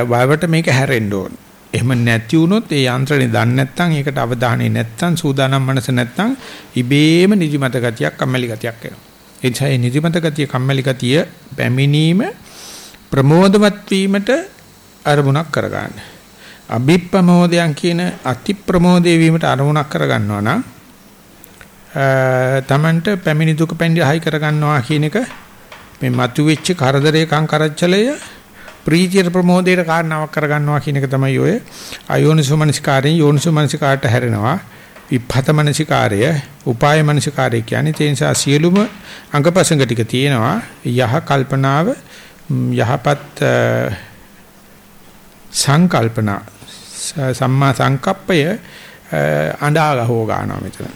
වයවට මේක හැරෙන්න ඕන. එහෙම නැති වුණොත් ඒ යන්ත්‍රණය දන්නේ නැත්නම් ඒකට අවධානය නැත්නම් සූදානම් මනස නැත්නම් ඉබේම නිදිමත ගතියක් කම්මැලි ගතියක් එනවා. ඒ නිසා මේ නිදිමත ගතිය කම්මැලි ගතිය පැමිණීම ප්‍රමෝදවත් වීමට අරමුණක් කරගන්න. අභිප්‍රමෝදයන් කියන අති ප්‍රමෝදේ වීමට අරමුණක් කරගන්නවා නම් තමන්ට පැමිණි දුක පැණි කරගන්නවා කියන එක මේ මතුවෙච්ච කරදරේ කංකරච්චලය ප්‍රීතිය ප්‍රමෝදයට කාරණාවක් කරගන්නවා කියන එක තමයි ඔය අයෝනිසෝමනසිකාරයෙන් යෝනිසෝමනසිකාරට හැරෙනවා විපත මනසිකාරය උපාය මනසිකාරය කියන්නේ ඒ නිසා සියලුම අංගපසංග ටික තියෙනවා යහ කල්පනාව යහපත් සංකල්පනා සම්මා සංකප්පය අඬා ගහව ගන්නවා මෙතන.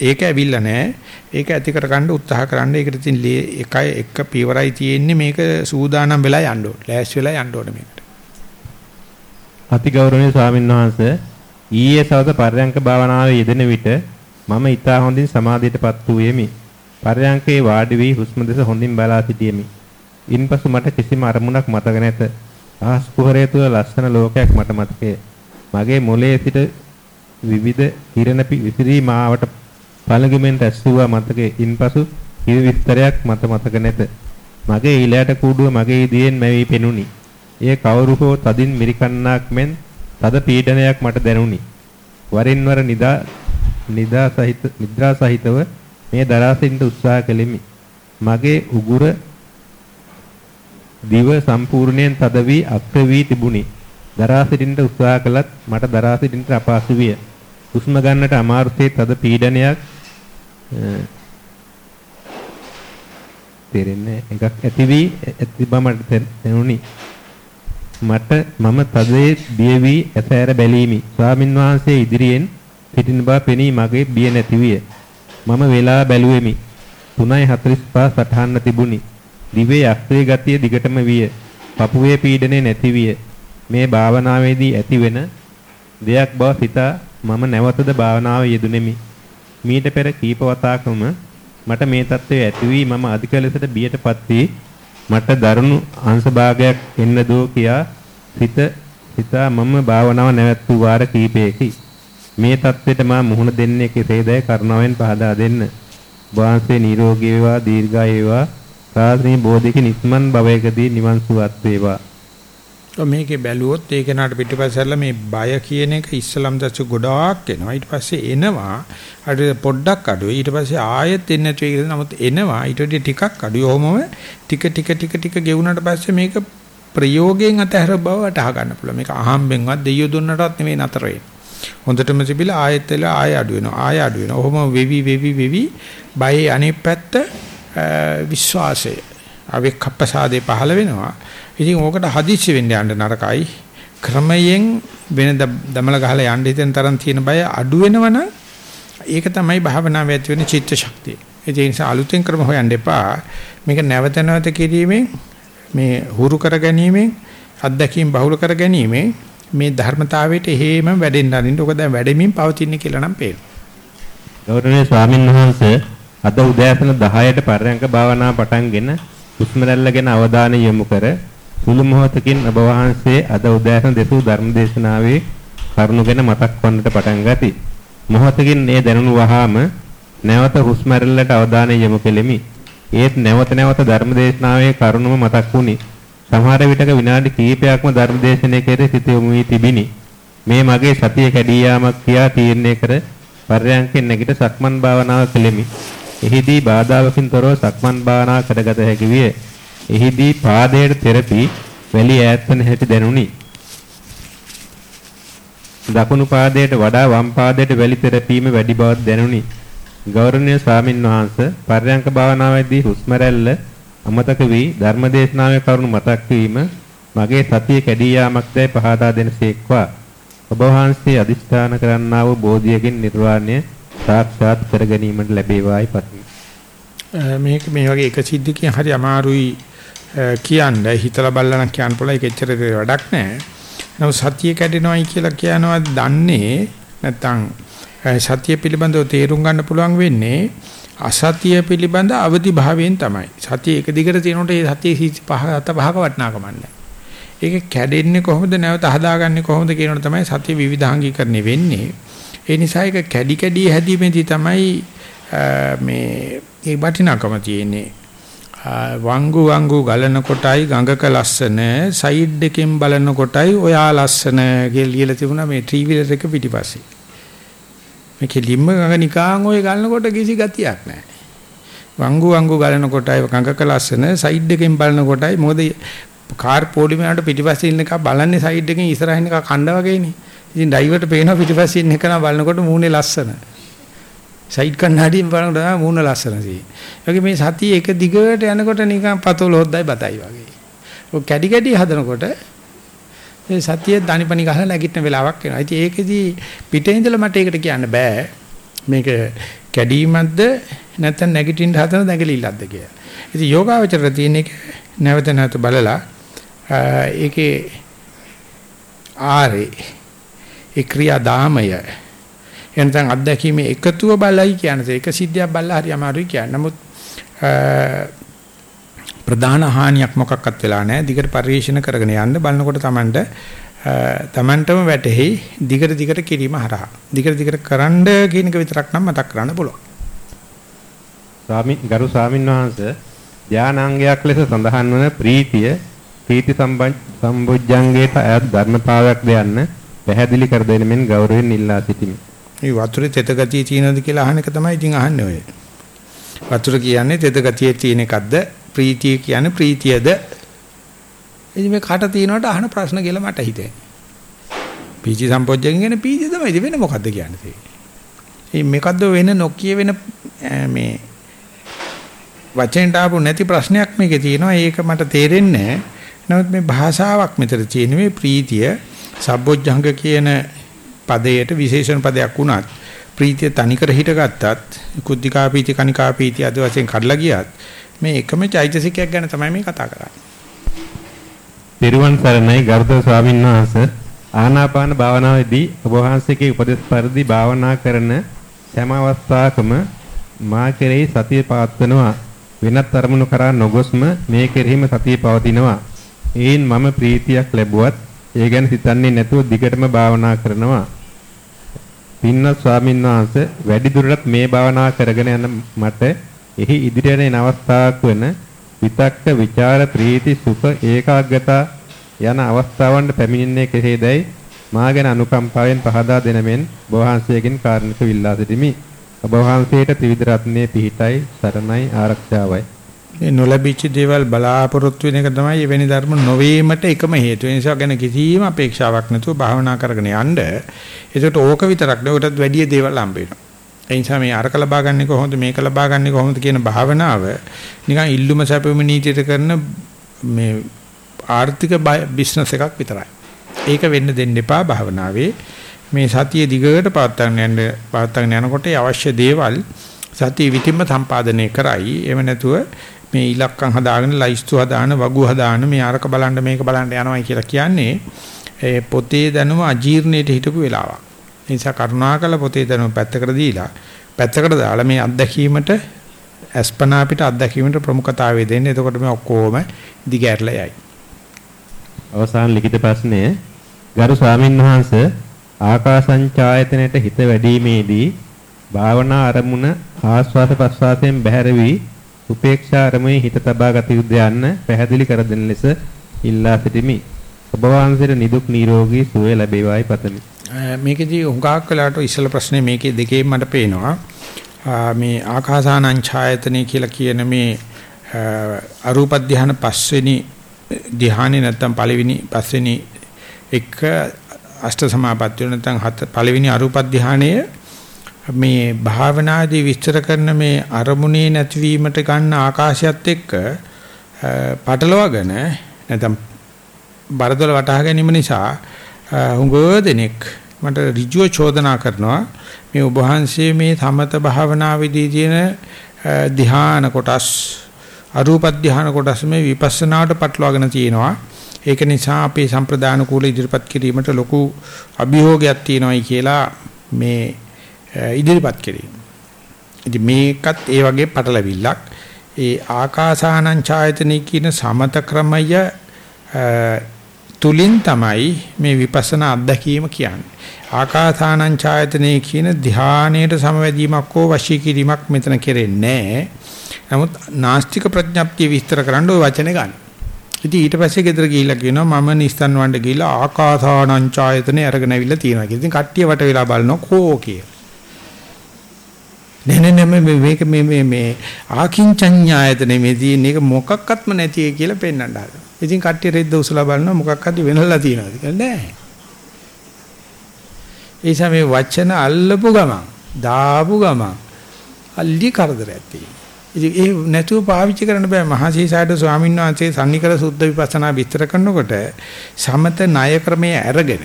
ඒක ඇවිල්ලා නැහැ. ඒක ඇති කරගන්න උත්සාහ කරන්න. ඒකට ඉතින් එකයි එක පියවරයි තියෙන්නේ මේක සූදානම් වෙලා යන්න ඕනේ. ලෑස්ති වෙලා යන්න ඕනේ මේකට. අතිගෞරවනීය ස්වාමීන් වහන්සේ ඊයේ සවස පර්යංක භාවනාවේ යෙදෙන විට මම ඊතා හොඳින් සමාධියටපත් වූ යෙමි. පර්යංකේ වාඩි වී හුස්ම දෙස හොඳින් බලා සිටියෙමි. ඉන්පසු මට කිසිම අරමුණක් මතක නැත. ආස් කුහරය තුළ ලස්සන ලෝකයක් මට මතකය. මගේ මොළයේ සිට විවිධ කිරණ විසිරී මාවට පළඟෙමින් රැස්වුවා මතකයේ. ඉන්පසු කිසි විස්තරයක් මත මතක නැත. මගේ ඊළාට කූඩුව මගේ දියෙන් මැවි පෙනුනි. එය කවුරු හෝ තදින් මිරිකන්නාක් මෙන් තද පීඩනයක් මට දැනුනි. වරින් වර නිදා නිදා සහිත නිද්‍රා සහිතව මේ දරා සිටින්න උත්සාහ කළෙමි. මගේ උගුර දිව සම්පූර්ණයෙන් තද වී අක්‍ර වී තිබුණි. දරා සිටින්න උත්සාහ කළත් මට දරා සිටින්නට අපහසු විය. හුස්ම ගන්නට අමාරුසේ තද පීඩනයක් තේරෙන්නේ එකක් ඇති වී ඇති බව මට දැනුනි. මට මම තදේ බිය වී ඇසෑර බැලීමි. ස්වාමින් වහන්සේ ඉදිරියෙන් සිටින බව පෙනී මගේ බිය නැති විය. මම වෙලා බැලුවෙමි. 3:45 සටහන්න තිබුණි. දිවේ අක්‍රිය ගතිය දිගටම විය. පපුවේ පීඩනේ නැති විය. මේ භාවනාවේදී ඇතිවෙන දෙයක් බව සිතා මම නැවතද භාවනාවේ යෙදුණෙමි. මීට පෙර කීප වතාවකම මට මේ தත්ත්වය ඇති වී මම අධික ලෙසට බියටපත් වී මට දරුණු අංශභාගයක් එන්න දෝ කියා සිත සිතා මම භාවනාව නැවැත්වූ වාර කීපයකි. මේ தත්ත්වයට මා මුහුණ දෙන්නේ කෙසේදයි කරුණාවෙන් පහදා දෙන්න. වහන්සේ නිරෝගී වේවා දීර්ඝායු වේවා සාසනීය බෝධික නිස්මන් භවයකදී නිවන් සුවත් වේවා. මේකේ බැලුවොත් ඒ කෙනාට පිටිපස්සෙල්ලා මේ බය කියන එක ඉස්සලම් දැස්ස ගොඩාක් එනවා. ඊට පස්සේ එනවා. අර පොඩ්ඩක් අඩුයි. ඊට පස්සේ ආයෙත් එන්නේ නැති වෙයි නමුත් එනවා. ඊට වඩා ටිකක් අඩුයි. ඔහොමම ටික ටික ටික ටික ගෙවුනට පස්සේ මේක ප්‍රයෝගයෙන් අතහැර බව වටහා ගන්න පුළුවන්. මේක අහම්බෙන්වත් දෙයියෝ දුන්නටත් නෙවෙයි නතර වෙන්නේ. හොඳටම තිබිලා ආයෙත් එලා ආයෙ අඩු වෙනවා. ආයෙ අඩු වෙනවා. ඔහොම වෙවි වෙවි වෙවි බයේ අනිත් පැත්ත විශ්වාසය අවික්කප්පසාදේ පහළ වෙනවා. ඉතින් ඕකට හදිස්සි වෙන්න යන්න නරකයි. ක්‍රමයෙන් වෙන දමල ගහලා යන්න හිතෙන තරම් තියෙන බය අඩු වෙනවනම් ඒක තමයි භාවනාවේ ඇති වෙන චිත්ත ශක්තිය. ඒ නිසා අලුතෙන් ක්‍රම හොයන්න එපා. මේක නැවත නැවත කිරීමෙන් මේ හුරු කර ගැනීමෙන් අත්දැකීම් බහුල කර ගැනීමෙන් මේ ධර්මතාවයට හේම වැඩෙන්න අරින්න. ඔක දැන් වැඩෙමින් පවතින කියලා නම් පේනවා. ගෞරවනීය ස්වාමීන් වහන්සේ අද උදෑසන 10ට පරයන්ක භාවනා පටන්ගෙන හුස්ම රැල්ල ගැන අවධානය යොමු කර සුළු මොහොතකින් ඔබ වහන්සේ අද උදෑසන දෙසූ ධර්ම දේශනාවේ කරුණු ගැන මතක් වන්නට පටන් ගති. මොහොතකින් මේ දැනුණු වහාම නැවත හුස්ම රැල්ලට අවධානය යොමු කෙලිමි. ඒත් නැවත නැවත ධර්ම දේශනාවේ කරුණුම මතක් වුණි. සමහර විටක විනාඩි කිහිපයක්ම ධර්ම දේශනාවේ කෙරෙහි සිත යොමු වී තිබිනි. මේ මගේ සතිය කැඩී යාමක් කියා තීරණය කර පර්යංකෙන් නැගිට සක්මන් භාවනාව කෙලිමි. එහිදී බාධාවකින් තොරව සක්මන් භාවනාව කරගත හැකි විය. එහිදී පාදයට තෙරපි වැලි ඈත්වන හැටි දැනුනි. දකුණු පාදයට වඩා වම් පාදයට වැලි තෙරපීම වැඩි බවක් දැනුනි. ගෞරවනීය ස්වාමින් වහන්සේ පර්යංක භාවනාවේදී හුස්ම රැල්ල අමතක වී ධර්මදේශනාවේ කරුණු මතක් වීම මගේ සතිය කැඩී යාමක්දයි පහදා දෙනසේක්වා. ඔබ වහන්සේ අදිස්ථාන කරන්නා වූ බෝධියකින් නිර්වාණය සාක්ෂාත් කර ගැනීමට ලැබේවායි පතමි. මේක මේ වගේ එක සිද්ධියකින් හරි අමාරුයි කියන්න හිතලා බලලා නම් කියන්න පුළුවන් ඒක එච්චර වැඩක් නැහැ. නමුත් සතිය කැඩෙනවයි කියලා කියනවා දන්නේ නැත්තම් සතිය පිළිබඳව තේරුම් ගන්න පුළුවන් වෙන්නේ අසතිය පිළිබඳ අවදි භාවයෙන් තමයි. සතිය එක දිගට තියෙනකොට ඒ සතිය පහ අත පහක වටනාකම නැහැ. ඒක කැඩෙන්නේ කොහොමද නැවත හදාගන්නේ කොහොමද කියනකොට තමයි සතිය විවිධාංගීකරණය වෙන්නේ. ඒ නිසා ඒක කැඩි කැඩි හැදීමේදී තමයි මේ ඒ වටිනාකම තියෙන්නේ. වංගු වංගු ගලන කොටයි ගඟක ලස්සන සයිඩ් එකෙන් බලන කොටයි ඔයා ලස්සන කියලා ලියලා තිබුණා මේ ට්‍රීවිලර් එක පිටිපස්සේ. මේකේ ලිම්ම ගඟ නිකාන් ඔය ගලනකොට කිසි ගතියක් නැහැ. වංගු වංගු ගලන කොටයි ගඟක ලස්සන සයිඩ් එකෙන් බලන කොටයි මොකද කාර් පොලිමේට පිටිපස්සේ ඉන්න එක බලන්නේ සයිඩ් එකෙන් ඉස්සරහින් එක කණ්ඩ වගේනේ. ඉතින් ඩ්‍රයිවර්ට පේනවා පිටිපස්සේ ඉන්න එක නා බලනකොට මූණේ ලස්සන. සයිඩ් කන්නඩියෙන් බලනකොට තමයි මූණ ලස්සන තියෙන්නේ. මේ සතිය එක දිගට යනකොට නිකන් පතෝල හොද්දයි බතයි වගේ. ඔය කැඩි කැඩි හදනකොට මේ සතිය දනිපනි ගහලා නැගිටින වෙලාවක් එනවා. ඉතින් ඒකෙදි පිටේ ඉඳලා මට ඒකට කියන්න බෑ. මේක කැඩීමක්ද නැත්නම් නැගිටින්න හදන නැගලිල්ලක්ද කියලා. ඉතින් යෝගාවචර තියෙන එක නැවත නැවත බලලා ඒකේ ආරේ ඒ ක්‍රියාදාමය එනතන් අත්දැකීමේ එකතුව බලයි කියන්නේ ඒක සිද්ධියක් බලලා හරි අමාරුයි කියන්නේ. නමුත් ප්‍රධාන හානියක් මොකක්වත් වෙලා නැහැ. දිගට පරිශීලන කරගෙන යන්න බලනකොට Tamanට Tamanටම වැටෙහි දිගට දිගට කිරීම හරහා. දිගට දිගට කරන්න කියන එක විතරක් නම් මතක් කරන්න පුළුවන්. ස්වාමි ගරු ස්වාමින් වහන්සේ ධානාංගයක් ලෙස සඳහන් වන ප්‍රීතිය ප්‍රීති සම්බොජ්ජංගේට අයත් ධර්මතාවයක් දෙන්න පැහැදිලි කර දෙන මෙන් ගෞරවයෙන් ඉල්ලා සිටිමි. මේ වතුරේ තෙත ගතිය තියෙනවද කියලා අහන එක තමයි ඉතින් අහන්නේ ඔය. වතුර කියන්නේ තෙත ගතිය තියෙන එකක්ද ප්‍රීතිය කියන්නේ ප්‍රීතියද? ඉතින් මේ කට තියෙනවට අහන ප්‍රශ්න කියලා මට හිතෙන්නේ. පීචි සම්පෝජ්ජයෙන් කියන්නේ පීචි තමයි ඉතින් වෙන මොකද්ද කියන්නේ. මේ මේකද්ද වෙන නොකිය වෙන මේ වචෙන්ට ආපු නැති ප්‍රශ්නයක් මේකේ තියෙනවා. ඒක මට තේරෙන්නේ නැහැ. නමුත් මේ භාෂාවක් මෙතන තියෙන මේ ප්‍රීතිය සබ්බොජ්ජංග කියන පදයට විශේෂණ පදයක් වුණත් ප්‍රීතිය තනිකර හිටගත්තත් කුද්ධිකා පීති කනිකා පීති අද වශයෙන් කඩලා ගියත් මේ එකම චෛතසිකයක් ගැන තමයි මේ කතා කරන්නේ. පිරුවන් සරණයි ගරුතර ස්වාමීන් වහන්සේ ආනාපාන භාවනාවේදී ඔබ වහන්සේගේ උපදෙස් පරිදි භාවනා කරන හැම අවස්ථාවකම මා කෙරෙහි සතිය පවත්වනවා වෙනත් අරමුණු කරා නොගොස්ම මේ කෙරෙහිම සතිය පවතිනවා. ඒන් මම ප්‍රීතියක් ලැබුවත් ඒ ගැන සිතන්නේ නැතුව දිගටම භාවනා කරනවා. පින්වත් ස්වාමීන් වහන්සේ වැඩි දුරටත් මේ භාවනා කරගෙන යන මට එහි ඉදිරියට එන අවස්ථාවක් වන විතක්ක ਵਿਚාර ප්‍රීති සුඛ ඒකාග්‍රතා යන අවස්ථාවන්ට පැමිණෙන්නේ කෙසේදයි මා ගැන අනුකම්පාවෙන් පහදා දෙන මෙන් බෝවහන්සේගෙන් කාරණක විල්ලා සිටිමි. ඔබ වහන්සේට ත්‍රිවිධ රත්නයේ පිහිටයි සරණයි ආරක්ෂාවයි. මේ නොලැබිච්ච දේවල් බලාපොරොත්තු වෙන එක තමයි එවැනි ධර්ම නොවීමට එකම හේතුව. ඒ නිසා ගැන කිසිම අපේක්ෂාවක් නැතුව භාවනා කරගෙන යන්න. ඒකට ඕක විතරක් නෙවෙයි උටත් වැඩි දේවල් හම්බ වෙනවා. ඒ නිසා මේ අරක ලබා ගන්න කොහොමද මේක ලබා ගන්න කොහොමද කියන භාවනාව නිකන් ඉල්ලුම සැපෙම නීතියට කරන මේ ආර්ථික බිස්නස් එකක් විතරයි. ඒක වෙන්න දෙන්න එපා භාවනාවේ. මේ සතිය දිගට පවත්වාගෙන යන්න පවත්වාගෙන යනකොට අවශ්‍ය දේවල් සතිය විතින්ම සම්පාදනය කරයි. එහෙම නැතුව මේ ඉලක්කම් හදාගෙන ලයිස්තු හදාන වගු හදාන මේ අරක බලන්න මේක බලන්න යනවා කියලා කියන්නේ ඒ පොතේ දැනුම අජීර්ණයට හිටපු වෙලාවක්. ඒ නිසා කරුණාකර පොතේ දැනුම පැත්තකට දීලා පැත්තකට දාලා මේ අත්දැකීමට අස්පනා අපිට අත්දැකීමට ප්‍රමුඛතාවය දෙන්න. එතකොට මේ ඔක්කොම දිගහැරලා යයි. අවසාන ලිඛිත ප්‍රශ්නය ගරු ස්වාමින් වහන්සේ ආකාසංචායතනයට හිත වැඩිීමේදී භාවනා අරමුණ ආස්වාද ප්‍රස්වාසයෙන් බැහැර වී උපේක්ෂා අරමුණේ හිත තබා ගත යුද්ධ යන්න පැහැදිලි කර දෙන ලෙස ඉල්ලා සිටිමි. ඔබ වහන්සේට නිදුක් නිරෝගී සුවය ලැබේවායි පතමි. මේකෙදී හුඟක් වෙලාට ඉස්සල ප්‍රශ්නේ මේකේ දෙකේම මට පේනවා. මේ ආකාසානං ඡායතනෙ කියලා කියන මේ අරූප ධානය පස්වෙනි ධානය නැත්තම් පළවෙනි පස්වෙනි එක අෂ්ට සමාපත්තිය නැත්තම් හත පළවෙනි අරූප ධානයේ මේ භාවනාදී විස්තර කරන මේ අරමුණේ නැතිවීමට ගන්න ආකාශයත් එක්ක පටලවාගෙන නැත්නම් බරදොල වටහා ගැනීම නිසා හුඟ දෙනෙක් මට ඍජුව චෝදනා කරනවා. මේ ඔබ වහන්සේ මේ සමත භාවනාවේදී තියෙන ධ්‍යාන කොටස් අරූප ධ්‍යාන කොටස් මේ විපස්සනාවට පටලවාගෙන තියෙනවා. ඒක නිසා අපේ සම්ප්‍රදාන කූල ඉදිරිපත් කිරීමට ලොකු අභියෝගයක් තියෙනවායි කියලා මේ ඉදිරිපත් කිරීම. ඉතින් මේකත් ඒ වගේ පටලවිල්ලක්. ඒ ආකාසානං ඡායතනෙ කියන සමත ක්‍රමය තුලින් තමයි මේ විපස්සනා අත්දැකීම කියන්නේ. ආකාසානං ඡායතනෙ කියන ධානයේට සමවැදීමක් හෝ වශී කිරීමක් මෙතන කෙරෙන්නේ නැහැ. නමුත් නාස්තික ප්‍රඥප්තිය විස්තර කරන්න ওই වචනේ ගන්න. ඉතින් ඊට පස්සේ ගෙදර ගිහිල්ලා කියනවා මම නිස්තන් වණ්ඩ ගිහිල්ලා ආකාසානං ඡායතනෙ අරගෙන අවිල්ලා තියෙනවා කියලා. ඉතින් කට්ටිය වට වෙලා බලනවා කෝ කියලා. නෑ නෑ නෑ මේක මේ මේ මේ ආකින්චඤ්ඤායතනේ මේ තියෙන එක මොකක්වත්ම නැති ඒ කියලා පෙන්වන්න හදනවා. ඉතින් කට්ටිය රෙද්ද උසලා බලනවා මොකක් හරි වෙනලා තියෙනවද කියලා නෑ. ඒ සමේ වචන අල්ලපු ගමන් දාපු ගමන් අල්ලි කරදරයක් තියෙනවා. ඉතින් ඒ නැතුව පාවිච්චි කරන්න බෑ මහසීසාරද ස්වාමීන් වහන්සේ සම්නිකර සුද්ධ විපස්සනා විස්තර කරනකොට සමත ණය ක්‍රමයේ අරගෙන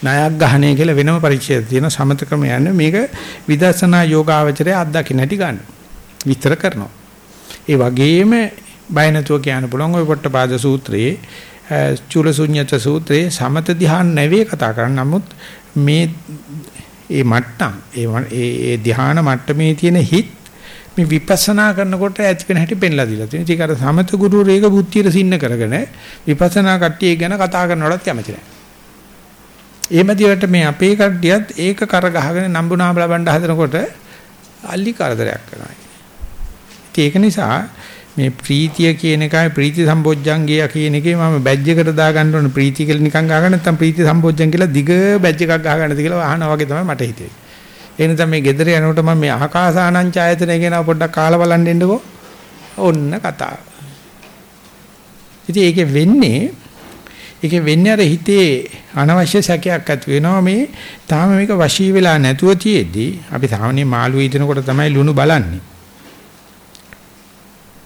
ණයග්ගහණය කියලා වෙනම පරිච්ඡේද තියෙන සමත ක්‍රම යන්නේ මේක විදර්ශනා යෝගාවචරය අත්දකින්න හැටි ගන්න. විස්තර කරනවා. ඒ වගේම බය නැතුව කියන්න පුළුවන් ওই පොට්ටපාද සූත්‍රයේ චූලසුඤ්ඤත සූත්‍රයේ සමත ධ්‍යාන නැවේ කතා කරන්නේ. නමුත් මේ ඒ මට්ටම් ඒ ඒ ධ්‍යාන මට්ටමේ තියෙන හිත් මේ විපස්සනා කරනකොට ඇති වෙන හැටි පෙන්ලා දීලා තියෙනවා. ඒක අර සමත ගුරු රේක බුද්ධියට සින්න කරගෙන විපස්සනා කට්ටිය ගැන කතා කරනවලත් කැමති නැහැ. එහෙම දිවට මේ අපේ කට්ටියත් ඒක කර ගහගෙන නම්බුනාම ලබන්න හදනකොට අලි කරදරයක් කරනවා. ඒක නිසා මේ ප්‍රීතිය කියන එකයි ප්‍රීති සම්බොජ්ජංගය කියන එකේ මම බැජ් එකට දාගන්න ඕන ප්‍රීති කියලා නිකන් ගහගන්න නැත්නම් ප්‍රීති සම්බොජ්ජං කියලා දිග බැජ් එකක් ගහගන්නද කියලා අහනවා වගේ තමයි මට හිතෙන්නේ. ඒ නිසා මේ ගෙදර යනකොට මම මේ ආකාසානං ඡායතන කියන පොඩ්ඩක් කාලා බලන්න එන්නකෝ. ඔන්න කතාව. ඉතින් ඒකේ වෙන්නේ ඒකේ වෙන්නේ අර හිතේ අනවශ්‍ය සැකයක් ඇති වෙනවා මේ තාම මේක වශී වෙලා නැතුව තියේදී අපි සාමාන්‍ය මාළු ඊදෙනකොට තමයි ලුණු බලන්නේ.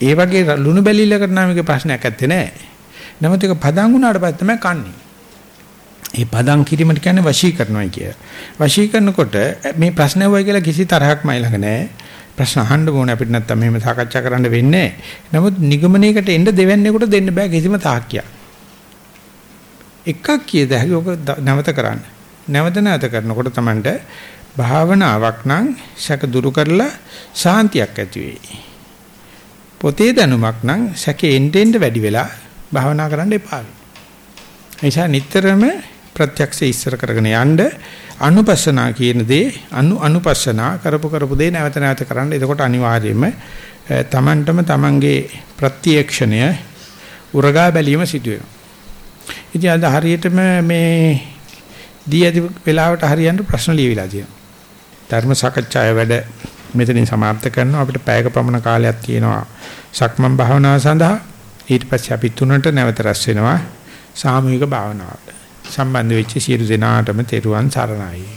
ඒ වගේ ලුණු බැලිලකට නම් මේක ප්‍රශ්නයක් ඇත්තේ නැහැ. නමුත් ඒක පදන් වුණාට පස්සේ තමයි කන්නේ. ඒ පදන් කිරීමට කියන්නේ වශී කරනවා කිය. වශී කරනකොට මේ ප්‍රශ්න වයි කියලා කිසි තරහක් මයි ළඟ නැහැ. ප්‍රශ්න අහන්න ඕනේ අපිට නැත්තම් මෙහෙම සාකච්ඡා කරන්න වෙන්නේ නමුත් නිගමනයකට එන්න දෙවන්නේකට දෙන්න බෑ කිසිම තාක්කියක්. එකක් කියද හැකි ඔක නැවත කරන්න. නැවත නැවත කරනකොට Tamanට භාවනාවක් නම් සැක දුරු කරලා සාන්තියක් ඇති වෙයි. පොතේ දැනුමක් නම් සැකේ එන්න එන්න වැඩි වෙලා භාවනා කරන්න එපා. ඒ නිසා නිතරම ප්‍රත්‍යක්ෂ ඉස්සර කරගෙන යන්න අනුපස්සනා කියන දේ අනු අනුපස්සනා කරපු කරපු දේ නැවත නැවත කරන්න. එතකොට අනිවාර්යයෙන්ම තමන්ටම තමන්ගේ ප්‍රත්‍යක්ෂණය උරගා බැලීම සිදු වෙනවා. ඉතින් අද හරියටම මේ දී ඇති වෙලාවට හරියන්න ප්‍රශ්න ලියවිලා තියෙනවා. ධර්ම සාකච්ඡාය වැඩ මෙතනින් સમાપ્ત කරනවා අපිට පැයක පමණ කාලයක් තියෙනවා සක්මන් භාවනාව සඳහා ඊට පස්සේ අපි තුනට නැවත රැස් වෙනවා සාමූහික භාවනාවට සම්බන්ධ වෙච්ච සියලු දෙනාටම තෙරුවන් සරණයි